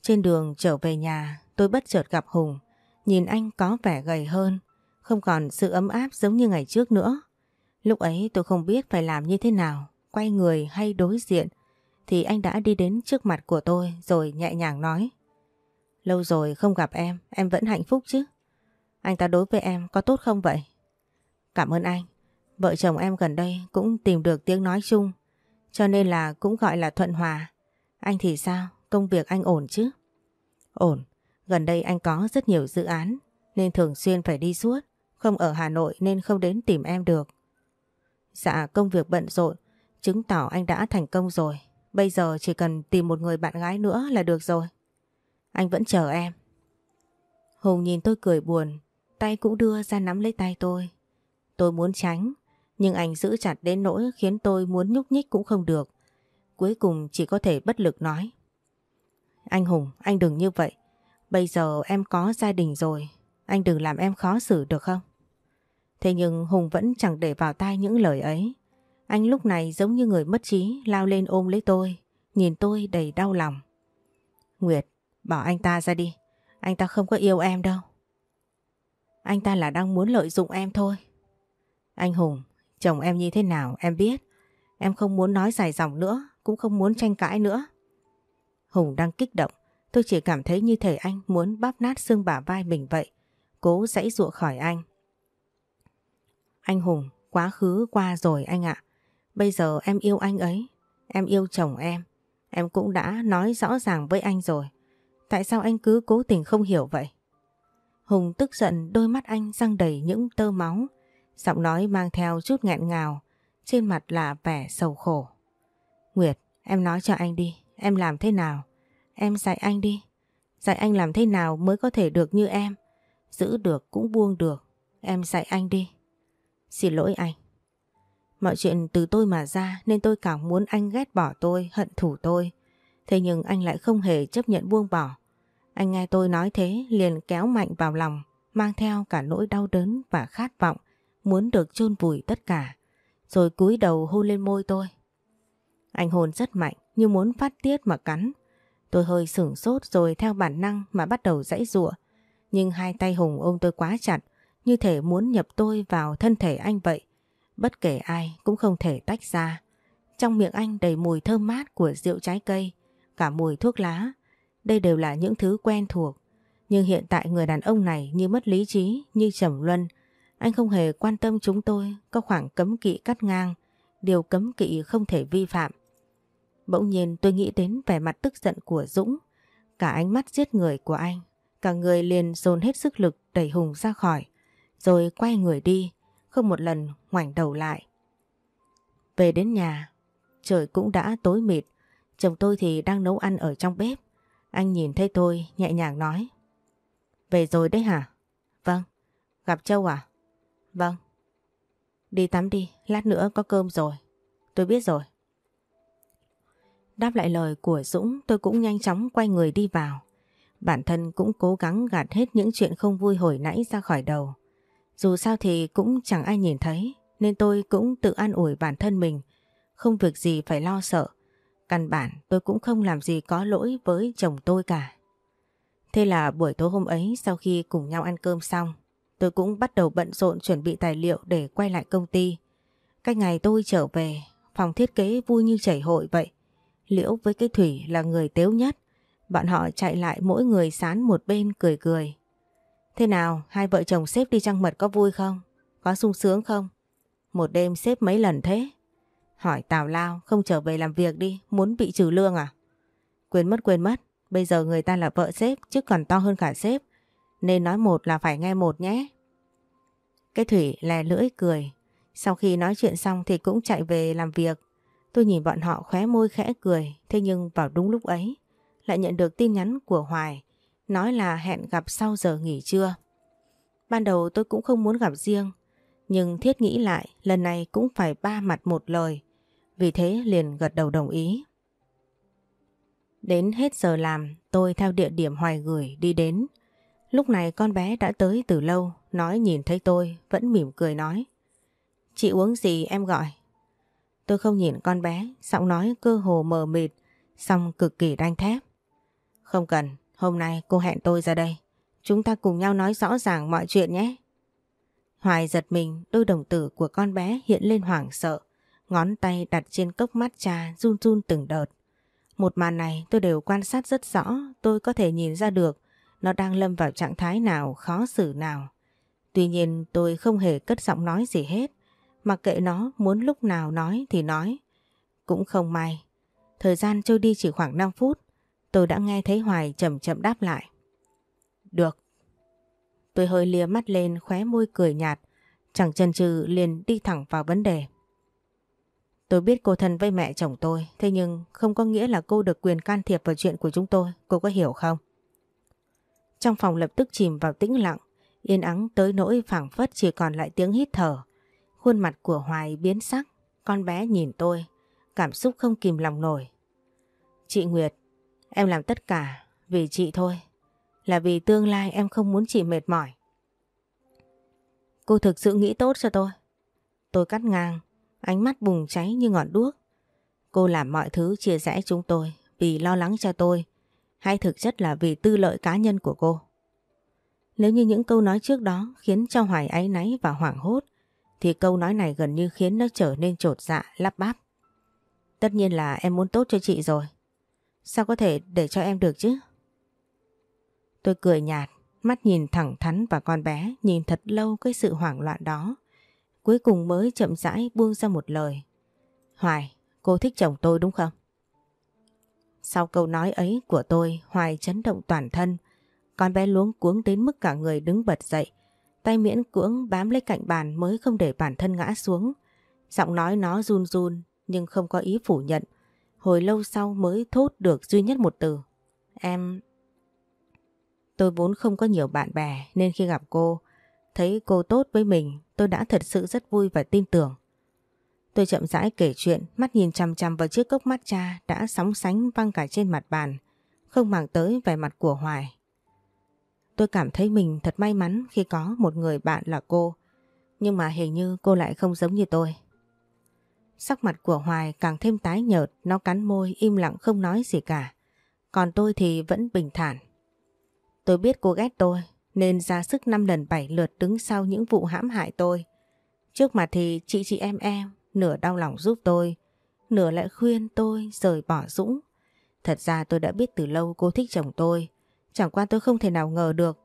Trên đường trở về nhà, tôi bất chợt gặp Hùng, nhìn anh có vẻ gầy hơn, không còn sự ấm áp giống như ngày trước nữa. Lúc ấy tôi không biết phải làm như thế nào, quay người hay đối diện, thì anh đã đi đến trước mặt của tôi rồi nhẹ nhàng nói. Lâu rồi không gặp em, em vẫn hạnh phúc chứ? Anh ta đối với em có tốt không vậy? Cảm ơn anh. Vợ chồng em gần đây cũng tìm được tiếng nói chung, cho nên là cũng gọi là thuận hòa. Anh thì sao? Công việc anh ổn chứ? Ổn, gần đây anh có rất nhiều dự án nên thường xuyên phải đi suốt, không ở Hà Nội nên không đến tìm em được. Dạ công việc bận rộn, chứng tỏ anh đã thành công rồi. Bây giờ chỉ cần tìm một người bạn gái nữa là được rồi. Anh vẫn chờ em. Hùng nhìn tôi cười buồn, tay cũng đưa ra nắm lấy tay tôi. Tôi muốn tránh, nhưng anh giữ chặt đến nỗi khiến tôi muốn nhúc nhích cũng không được. Cuối cùng chỉ có thể bất lực nói. Anh Hùng, anh đừng như vậy. Bây giờ em có gia đình rồi, anh đừng làm em khó xử được không? Thế nhưng Hùng vẫn chẳng để vào tai những lời ấy. Anh lúc này giống như người mất trí lao lên ôm lấy tôi, nhìn tôi đầy đau lòng. Nguyệt, bỏ anh ta ra đi, anh ta không có yêu em đâu. Anh ta là đang muốn lợi dụng em thôi. Anh Hùng, chồng em như thế nào em biết. Em không muốn nói dài dòng nữa, cũng không muốn tranh cãi nữa. Hùng đang kích động, tôi chỉ cảm thấy như thể anh muốn bóp nát xương bả vai mình vậy. Cố dãy dụa khỏi anh. Anh Hùng, quá khứ qua rồi anh ạ. Bây giờ em yêu anh ấy, em yêu chồng em. Em cũng đã nói rõ ràng với anh rồi. Tại sao anh cứ cố tình không hiểu vậy? Hùng tức giận đôi mắt anh răng đầy những tơ máu. Giọng nói mang theo chút nghẹn ngào. Trên mặt là vẻ sầu khổ. Nguyệt, em nói cho anh đi. Em làm thế nào? Em dạy anh đi. Dạy anh làm thế nào mới có thể được như em. Giữ được cũng buông được. Em dạy anh đi. Xin lỗi anh. Mọi chuyện từ tôi mà ra nên tôi càng muốn anh ghét bỏ tôi, hận thủ tôi. Thế nhưng anh lại không hề chấp nhận buông bỏ. Anh nghe tôi nói thế liền kéo mạnh vào lòng, mang theo cả nỗi đau đớn và khát vọng, muốn được chôn vùi tất cả. Rồi cúi đầu hôn lên môi tôi. Anh hôn rất mạnh như muốn phát tiết mà cắn. Tôi hơi sửng sốt rồi theo bản năng mà bắt đầu dãy giụa. Nhưng hai tay Hùng ôm tôi quá chặt, như thể muốn nhập tôi vào thân thể anh vậy. Bất kể ai cũng không thể tách ra. Trong miệng anh đầy mùi thơm mát của rượu trái cây, cả mùi thuốc lá. Đây đều là những thứ quen thuộc. Nhưng hiện tại người đàn ông này như mất lý trí, như trầm luân. Anh không hề quan tâm chúng tôi có khoảng cấm kỵ cắt ngang, điều cấm kỵ không thể vi phạm. Bỗng nhiên tôi nghĩ đến vẻ mặt tức giận của Dũng, cả ánh mắt giết người của anh. Cả người liền dồn hết sức lực đẩy Hùng ra khỏi, rồi quay người đi, không một lần ngoảnh đầu lại. Về đến nhà, trời cũng đã tối mịt, chồng tôi thì đang nấu ăn ở trong bếp. Anh nhìn thấy tôi nhẹ nhàng nói. Về rồi đấy hả? Vâng. Gặp Châu à? Vâng. Đi tắm đi, lát nữa có cơm rồi. Tôi biết rồi. Đáp lại lời của Dũng tôi cũng nhanh chóng quay người đi vào. Bản thân cũng cố gắng gạt hết những chuyện không vui hồi nãy ra khỏi đầu. Dù sao thì cũng chẳng ai nhìn thấy nên tôi cũng tự an ủi bản thân mình. Không việc gì phải lo sợ. Căn bản tôi cũng không làm gì có lỗi với chồng tôi cả. Thế là buổi tối hôm ấy sau khi cùng nhau ăn cơm xong, tôi cũng bắt đầu bận rộn chuẩn bị tài liệu để quay lại công ty. Cách ngày tôi trở về, phòng thiết kế vui như chảy hội vậy. Liễu với cái Thủy là người tếu nhất. Bọn họ chạy lại mỗi người sán một bên cười cười. Thế nào, hai vợ chồng sếp đi trăng mật có vui không? Có sung sướng không? Một đêm sếp mấy lần thế? Hỏi Tào Lao không trở về làm việc đi, muốn bị trừ lương à? Quên mất quên mất, bây giờ người ta là vợ sếp chứ còn to hơn cả sếp. Nên nói một là phải nghe một nhé. Cái Thủy lè lưỡi cười. Sau khi nói chuyện xong thì cũng chạy về làm việc. Tôi nhìn bọn họ khóe môi khẽ cười, thế nhưng vào đúng lúc ấy lại nhận được tin nhắn của Hoài, nói là hẹn gặp sau giờ nghỉ trưa. Ban đầu tôi cũng không muốn gặp riêng, nhưng thiết nghĩ lại lần này cũng phải ba mặt một lời, vì thế liền gật đầu đồng ý. Đến hết giờ làm, tôi theo địa điểm Hoài gửi đi đến. Lúc này con bé đã tới từ lâu, nói nhìn thấy tôi, vẫn mỉm cười nói. Chị uống gì em gọi? Tôi không nhìn con bé, giọng nói cơ hồ mờ mịt, xong cực kỳ đanh thép. Không cần, hôm nay cô hẹn tôi ra đây. Chúng ta cùng nhau nói rõ ràng mọi chuyện nhé. Hoài giật mình, đôi đồng tử của con bé hiện lên hoảng sợ. Ngón tay đặt trên cốc mắt cha run run từng đợt. Một màn này tôi đều quan sát rất rõ, tôi có thể nhìn ra được nó đang lâm vào trạng thái nào khó xử nào. Tuy nhiên tôi không hề cất giọng nói gì hết. Mặc kệ nó muốn lúc nào nói thì nói. Cũng không may. Thời gian trôi đi chỉ khoảng 5 phút. Tôi đã nghe thấy Hoài chậm chậm đáp lại. Được. Tôi hơi lia mắt lên khóe môi cười nhạt, chẳng chần chừ liền đi thẳng vào vấn đề. Tôi biết cô thân với mẹ chồng tôi, thế nhưng không có nghĩa là cô được quyền can thiệp vào chuyện của chúng tôi, cô có hiểu không? Trong phòng lập tức chìm vào tĩnh lặng, yên ắng tới nỗi phảng phất chỉ còn lại tiếng hít thở. Khuôn mặt của Hoài biến sắc, con bé nhìn tôi, cảm xúc không kìm lòng nổi. Chị Nguyệt, em làm tất cả vì chị thôi, là vì tương lai em không muốn chị mệt mỏi. Cô thực sự nghĩ tốt cho tôi. Tôi cắt ngang, ánh mắt bùng cháy như ngọn đuốc. Cô làm mọi thứ chia rẽ chúng tôi vì lo lắng cho tôi, hay thực chất là vì tư lợi cá nhân của cô. Nếu như những câu nói trước đó khiến cho Hoài áy náy và hoảng hốt, thì câu nói này gần như khiến nó trở nên trột dạ, lắp bắp. Tất nhiên là em muốn tốt cho chị rồi. Sao có thể để cho em được chứ? Tôi cười nhạt, mắt nhìn thẳng thắn vào con bé, nhìn thật lâu cái sự hoảng loạn đó. Cuối cùng mới chậm rãi buông ra một lời. Hoài, cô thích chồng tôi đúng không? Sau câu nói ấy của tôi, Hoài chấn động toàn thân. Con bé luống cuống đến mức cả người đứng bật dậy. Tay miễn cưỡng bám lấy cạnh bàn mới không để bản thân ngã xuống. Giọng nói nó run run nhưng không có ý phủ nhận. Hồi lâu sau mới thốt được duy nhất một từ. Em... Tôi vốn không có nhiều bạn bè nên khi gặp cô, thấy cô tốt với mình, tôi đã thật sự rất vui và tin tưởng. Tôi chậm rãi kể chuyện, mắt nhìn chằm chằm vào chiếc cốc mắt cha đã sóng sánh văng cả trên mặt bàn, không màng tới vẻ mặt của Hoài. Tôi cảm thấy mình thật may mắn khi có một người bạn là cô, nhưng mà hình như cô lại không giống như tôi. Sắc mặt của Hoài càng thêm tái nhợt, nó cắn môi im lặng không nói gì cả. Còn tôi thì vẫn bình thản. Tôi biết cô ghét tôi, nên ra sức năm lần bảy lượt đứng sau những vụ hãm hại tôi. Trước mặt thì chị chị em em, nửa đau lòng giúp tôi, nửa lại khuyên tôi rời bỏ Dũng. Thật ra tôi đã biết từ lâu cô thích chồng tôi, chẳng qua tôi không thể nào ngờ được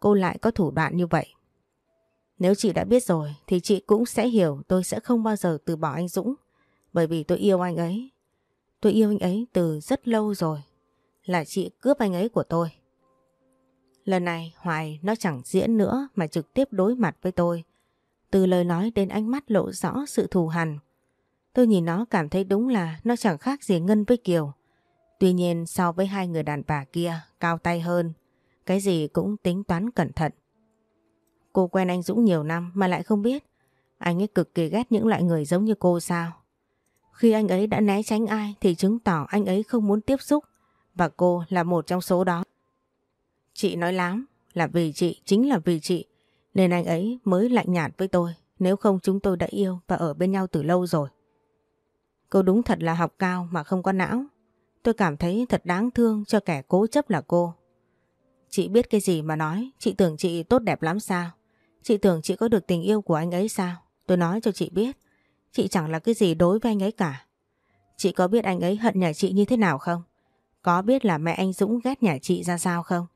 cô lại có thủ đoạn như vậy. Nếu chị đã biết rồi, thì chị cũng sẽ hiểu tôi sẽ không bao giờ từ bỏ anh Dũng. Bởi vì tôi yêu anh ấy. Tôi yêu anh ấy từ rất lâu rồi. Là chị cướp anh ấy của tôi. Lần này Hoài nó chẳng diễn nữa mà trực tiếp đối mặt với tôi. Từ lời nói đến ánh mắt lộ rõ sự thù hằn. Tôi nhìn nó cảm thấy đúng là nó chẳng khác gì Ngân với Kiều. Tuy nhiên so với hai người đàn bà kia cao tay hơn. Cái gì cũng tính toán cẩn thận. Cô quen anh Dũng nhiều năm mà lại không biết. Anh ấy cực kỳ ghét những loại người giống như cô sao. Khi anh ấy đã né tránh ai thì chứng tỏ anh ấy không muốn tiếp xúc và cô là một trong số đó. Chị nói lắm là vì chị, chính là vì chị nên anh ấy mới lạnh nhạt với tôi nếu không chúng tôi đã yêu và ở bên nhau từ lâu rồi. Cô đúng thật là học cao mà không có não. Tôi cảm thấy thật đáng thương cho kẻ cố chấp là cô. Chị biết cái gì mà nói, chị tưởng chị tốt đẹp lắm sao? Chị tưởng chị có được tình yêu của anh ấy sao? Tôi nói cho chị biết, chị chẳng là cái gì đối với anh ấy cả. Chị có biết anh ấy hận nhà chị như thế nào không? Có biết là mẹ anh Dũng ghét nhà chị ra sao không?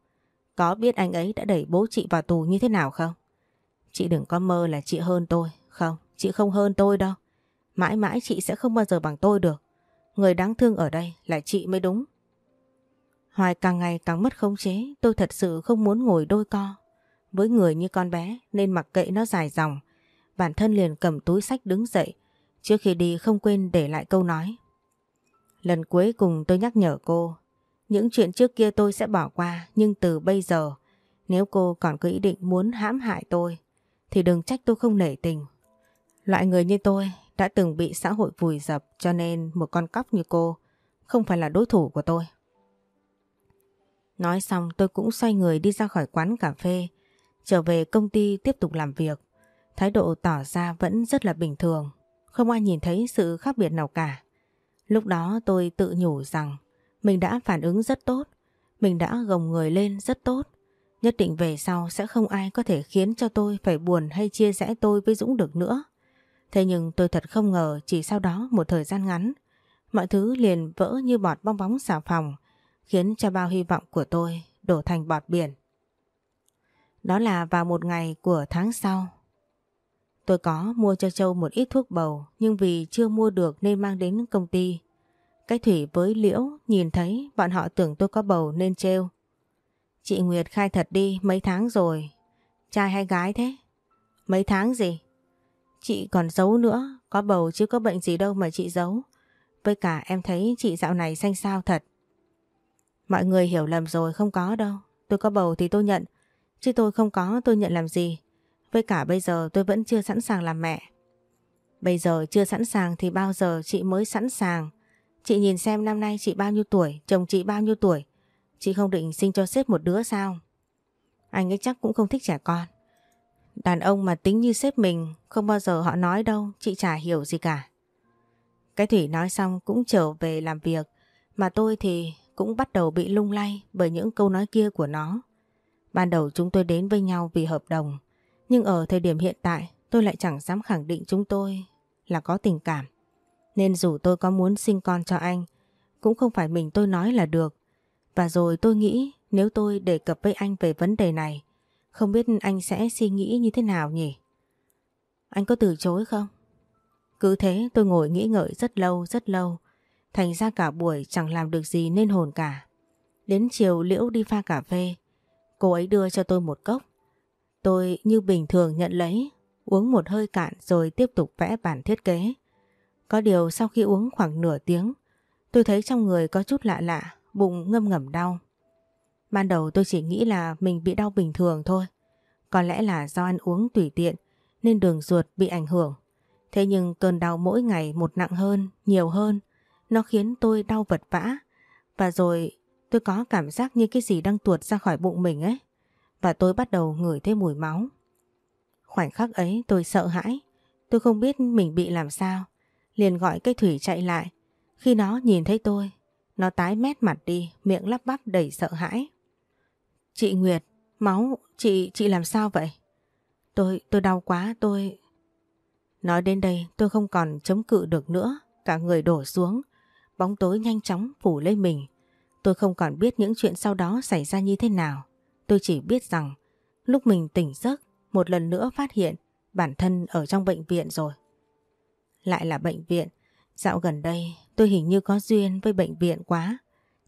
Có biết anh ấy đã đẩy bố chị vào tù như thế nào không? Chị đừng có mơ là chị hơn tôi. Không, chị không hơn tôi đâu. Mãi mãi chị sẽ không bao giờ bằng tôi được. Người đáng thương ở đây là chị mới đúng. Hoài càng ngày càng mất khống chế, tôi thật sự không muốn ngồi đôi co với người như con bé nên mặc kệ nó dài dòng. Bản thân liền cầm túi sách đứng dậy. Trước khi đi không quên để lại câu nói. Lần cuối cùng tôi nhắc nhở cô. Những chuyện trước kia tôi sẽ bỏ qua. Nhưng từ bây giờ, nếu cô còn có ý định muốn hãm hại tôi, thì đừng trách tôi không nể tình. Loại người như tôi đã từng bị xã hội vùi dập cho nên một con cóc như cô không phải là đối thủ của tôi. Nói xong tôi cũng xoay người đi ra khỏi quán cà phê Trở về công ty tiếp tục làm việc, thái độ tỏ ra vẫn rất là bình thường, không ai nhìn thấy sự khác biệt nào cả. Lúc đó tôi tự nhủ rằng mình đã phản ứng rất tốt, mình đã gồng người lên rất tốt. Nhất định về sau sẽ không ai có thể khiến cho tôi phải buồn hay chia rẽ tôi với Dũng được nữa. Thế nhưng tôi thật không ngờ chỉ sau đó một thời gian ngắn, mọi thứ liền vỡ như bọt bong bóng xà phòng, khiến cho bao hy vọng của tôi đổ thành bọt biển. Đó là vào một ngày của tháng sau. Tôi có mua cho Châu một ít thuốc bầu nhưng vì chưa mua được nên mang đến công ty. Cái Thủy với Liễu nhìn thấy bọn họ tưởng tôi có bầu nên trêu. Chị Nguyệt khai thật đi mấy tháng rồi. Trai hay gái thế? Mấy tháng gì? Chị còn giấu nữa, có bầu chứ có bệnh gì đâu mà chị giấu. Với cả em thấy chị dạo này xanh sao thật. Mọi người hiểu lầm rồi không có đâu. Tôi có bầu thì tôi nhận. Chứ tôi không có tôi nhận làm gì. Với cả bây giờ tôi vẫn chưa sẵn sàng làm mẹ. Bây giờ chưa sẵn sàng thì bao giờ chị mới sẵn sàng. Chị nhìn xem năm nay chị bao nhiêu tuổi, chồng chị bao nhiêu tuổi. Chị không định sinh cho sếp một đứa sao? Anh ấy chắc cũng không thích trẻ con. Đàn ông mà tính như sếp mình không bao giờ họ nói đâu, chị chả hiểu gì cả. Cái Thủy nói xong cũng trở về làm việc, mà tôi thì cũng bắt đầu bị lung lay bởi những câu nói kia của nó. Ban đầu chúng tôi đến với nhau vì hợp đồng, nhưng ở thời điểm hiện tại tôi lại chẳng dám khẳng định chúng tôi là có tình cảm. Nên dù tôi có muốn sinh con cho anh, cũng không phải mình tôi nói là được. Và rồi tôi nghĩ nếu tôi đề cập với anh về vấn đề này, không biết anh sẽ suy nghĩ như thế nào nhỉ? Anh có từ chối không? Cứ thế tôi ngồi nghĩ ngợi rất lâu rất lâu, thành ra cả buổi chẳng làm được gì nên hồn cả. Đến chiều Liễu đi pha cà phê, cô ấy đưa cho tôi một cốc. Tôi như bình thường nhận lấy, uống một hơi cạn rồi tiếp tục vẽ bản thiết kế. Có điều sau khi uống khoảng nửa tiếng, tôi thấy trong người có chút lạ lạ, bụng ngâm ngẩm đau. Ban đầu tôi chỉ nghĩ là mình bị đau bình thường thôi. Có lẽ là do ăn uống tùy tiện nên đường ruột bị ảnh hưởng. Thế nhưng cơn đau mỗi ngày một nặng hơn, nhiều hơn. Nó khiến tôi đau vật vã. Và rồi tôi có cảm giác như cái gì đang tuột ra khỏi bụng mình ấy. Và tôi bắt đầu ngửi thấy mùi máu. Khoảnh khắc ấy tôi sợ hãi. Tôi không biết mình bị làm sao. Liền gọi cây thủy chạy lại. Khi nó nhìn thấy tôi, nó tái mét mặt đi, miệng lắp bắp đầy sợ hãi. Chị Nguyệt, máu, chị, chị làm sao vậy? Tôi, tôi đau quá, tôi... Nói đến đây tôi không còn chống cự được nữa, cả người đổ xuống, bóng tối nhanh chóng phủ lên mình. Tôi không còn biết những chuyện sau đó xảy ra như thế nào. Tôi chỉ biết rằng lúc mình tỉnh giấc, một lần nữa phát hiện bản thân ở trong bệnh viện rồi. Lại là bệnh viện, dạo gần đây tôi hình như có duyên với bệnh viện quá,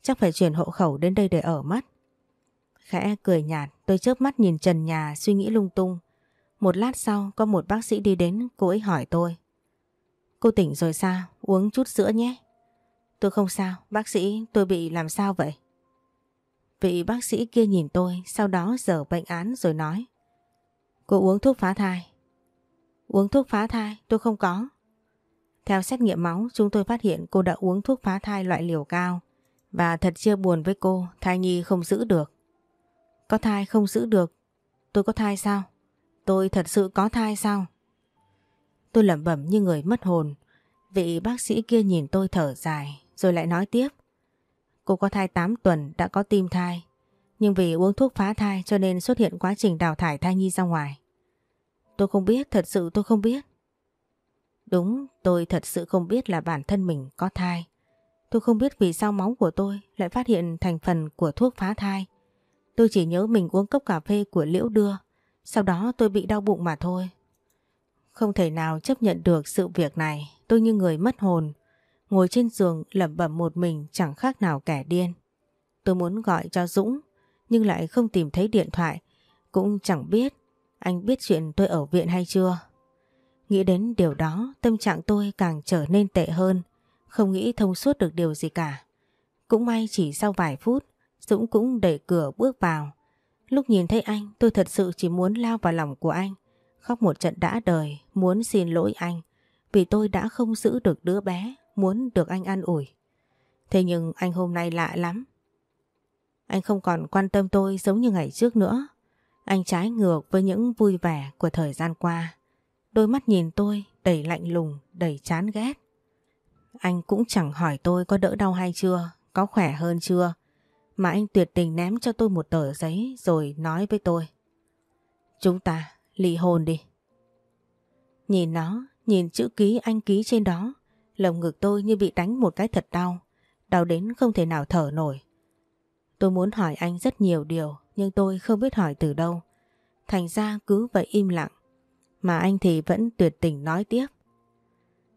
chắc phải chuyển hộ khẩu đến đây để ở mất. Khẽ cười nhạt tôi chớp mắt nhìn trần nhà suy nghĩ lung tung. Một lát sau có một bác sĩ đi đến cô ấy hỏi tôi. Cô tỉnh rồi sao? Uống chút sữa nhé. Tôi không sao, bác sĩ tôi bị làm sao vậy? Vị bác sĩ kia nhìn tôi sau đó dở bệnh án rồi nói. Cô uống thuốc phá thai. Uống thuốc phá thai tôi không có. Theo xét nghiệm máu chúng tôi phát hiện cô đã uống thuốc phá thai loại liều cao. Và thật chia buồn với cô, thai nhi không giữ được. Có thai không giữ được. Tôi có thai sao? Tôi thật sự có thai sao? Tôi lẩm bẩm như người mất hồn. Vị bác sĩ kia nhìn tôi thở dài rồi lại nói tiếp. Cô có thai 8 tuần đã có tim thai. Nhưng vì uống thuốc phá thai cho nên xuất hiện quá trình đào thải thai nhi ra ngoài. Tôi không biết, thật sự tôi không biết. Đúng, tôi thật sự không biết là bản thân mình có thai. Tôi không biết vì sao máu của tôi lại phát hiện thành phần của thuốc phá thai. Tôi chỉ nhớ mình uống cốc cà phê của Liễu đưa, sau đó tôi bị đau bụng mà thôi. Không thể nào chấp nhận được sự việc này, tôi như người mất hồn, ngồi trên giường lẩm bẩm một mình chẳng khác nào kẻ điên. Tôi muốn gọi cho Dũng, nhưng lại không tìm thấy điện thoại, cũng chẳng biết anh biết chuyện tôi ở viện hay chưa. Nghĩ đến điều đó, tâm trạng tôi càng trở nên tệ hơn, không nghĩ thông suốt được điều gì cả. Cũng may chỉ sau vài phút, Dũng cũng đẩy cửa bước vào. Lúc nhìn thấy anh tôi thật sự chỉ muốn lao vào lòng của anh. Khóc một trận đã đời, muốn xin lỗi anh. Vì tôi đã không giữ được đứa bé, muốn được anh an ủi. Thế nhưng anh hôm nay lạ lắm. Anh không còn quan tâm tôi giống như ngày trước nữa. Anh trái ngược với những vui vẻ của thời gian qua. Đôi mắt nhìn tôi đầy lạnh lùng, đầy chán ghét. Anh cũng chẳng hỏi tôi có đỡ đau hay chưa, có khỏe hơn chưa. Mà anh tuyệt tình ném cho tôi một tờ giấy rồi nói với tôi. Chúng ta ly hôn đi. Nhìn nó, nhìn chữ ký anh ký trên đó, lồng ngực tôi như bị đánh một cái thật đau, đau đến không thể nào thở nổi. Tôi muốn hỏi anh rất nhiều điều, nhưng tôi không biết hỏi từ đâu. Thành ra cứ vậy im lặng, mà anh thì vẫn tuyệt tình nói tiếp.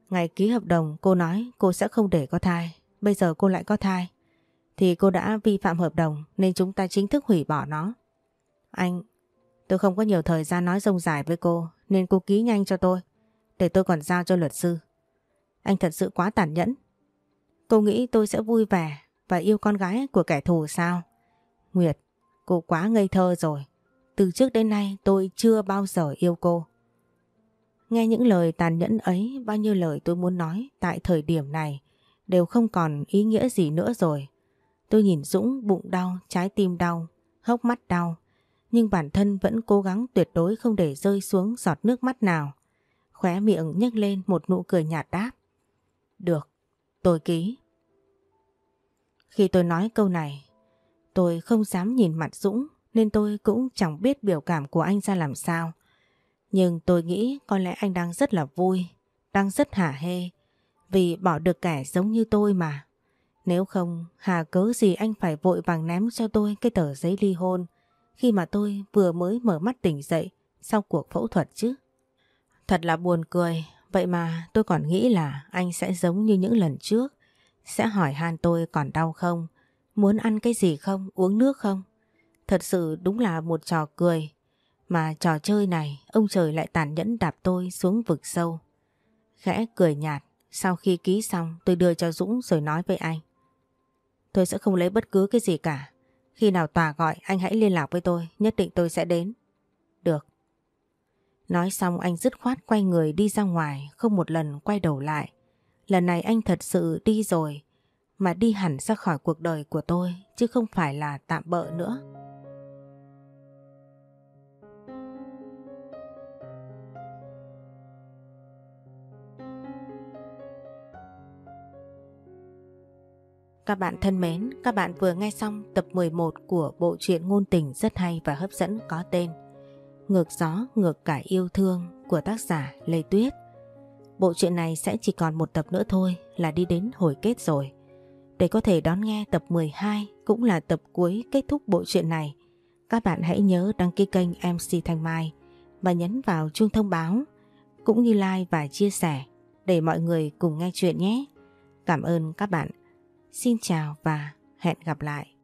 Ngày ký hợp đồng cô nói cô sẽ không để có thai, bây giờ cô lại có thai, thì cô đã vi phạm hợp đồng nên chúng ta chính thức hủy bỏ nó. Anh, tôi không có nhiều thời gian nói rông dài với cô nên cô ký nhanh cho tôi, để tôi còn giao cho luật sư. Anh thật sự quá tàn nhẫn. Cô nghĩ tôi sẽ vui vẻ và yêu con gái của kẻ thù sao? Nguyệt, cô quá ngây thơ rồi. Từ trước đến nay tôi chưa bao giờ yêu cô. Nghe những lời tàn nhẫn ấy, bao nhiêu lời tôi muốn nói tại thời điểm này đều không còn ý nghĩa gì nữa rồi. Tôi nhìn Dũng bụng đau, trái tim đau, hốc mắt đau. Nhưng bản thân vẫn cố gắng tuyệt đối không để rơi xuống giọt nước mắt nào. Khóe miệng nhếch lên một nụ cười nhạt đáp. Được, tôi ký. Khi tôi nói câu này, tôi không dám nhìn mặt Dũng nên tôi cũng chẳng biết biểu cảm của anh ra làm sao. Nhưng tôi nghĩ có lẽ anh đang rất là vui, đang rất hả hê, vì bỏ được kẻ giống như tôi mà. Nếu không, hà cớ gì anh phải vội vàng ném cho tôi cái tờ giấy ly hôn khi mà tôi vừa mới mở mắt tỉnh dậy sau cuộc phẫu thuật chứ. Thật là buồn cười, vậy mà tôi còn nghĩ là anh sẽ giống như những lần trước, sẽ hỏi han tôi còn đau không, muốn ăn cái gì không, uống nước không. Thật sự đúng là một trò cười, mà trò chơi này ông trời lại tàn nhẫn đạp tôi xuống vực sâu. Khẽ cười nhạt, sau khi ký xong tôi đưa cho Dũng rồi nói với anh. Tôi sẽ không lấy bất cứ cái gì cả. Khi nào tòa gọi anh hãy liên lạc với tôi, nhất định tôi sẽ đến. Được. Nói xong anh dứt khoát quay người đi ra ngoài, không một lần quay đầu lại. Lần này anh thật sự đi rồi, mà đi hẳn ra khỏi cuộc đời của tôi, chứ không phải là tạm bợ nữa. Các bạn thân mến, các bạn vừa nghe xong tập 11 của bộ truyện ngôn tình rất hay và hấp dẫn có tên Ngược gió ngược cả yêu thương của tác giả Lê Tuyết. Bộ truyện này sẽ chỉ còn một tập nữa thôi là đi đến hồi kết rồi. Để có thể đón nghe tập 12 cũng là tập cuối kết thúc bộ truyện này, các bạn hãy nhớ đăng ký kênh MC Thanh Mai và nhấn vào chuông thông báo cũng như like và chia sẻ để mọi người cùng nghe chuyện nhé. Cảm ơn các bạn. Xin chào và hẹn gặp lại.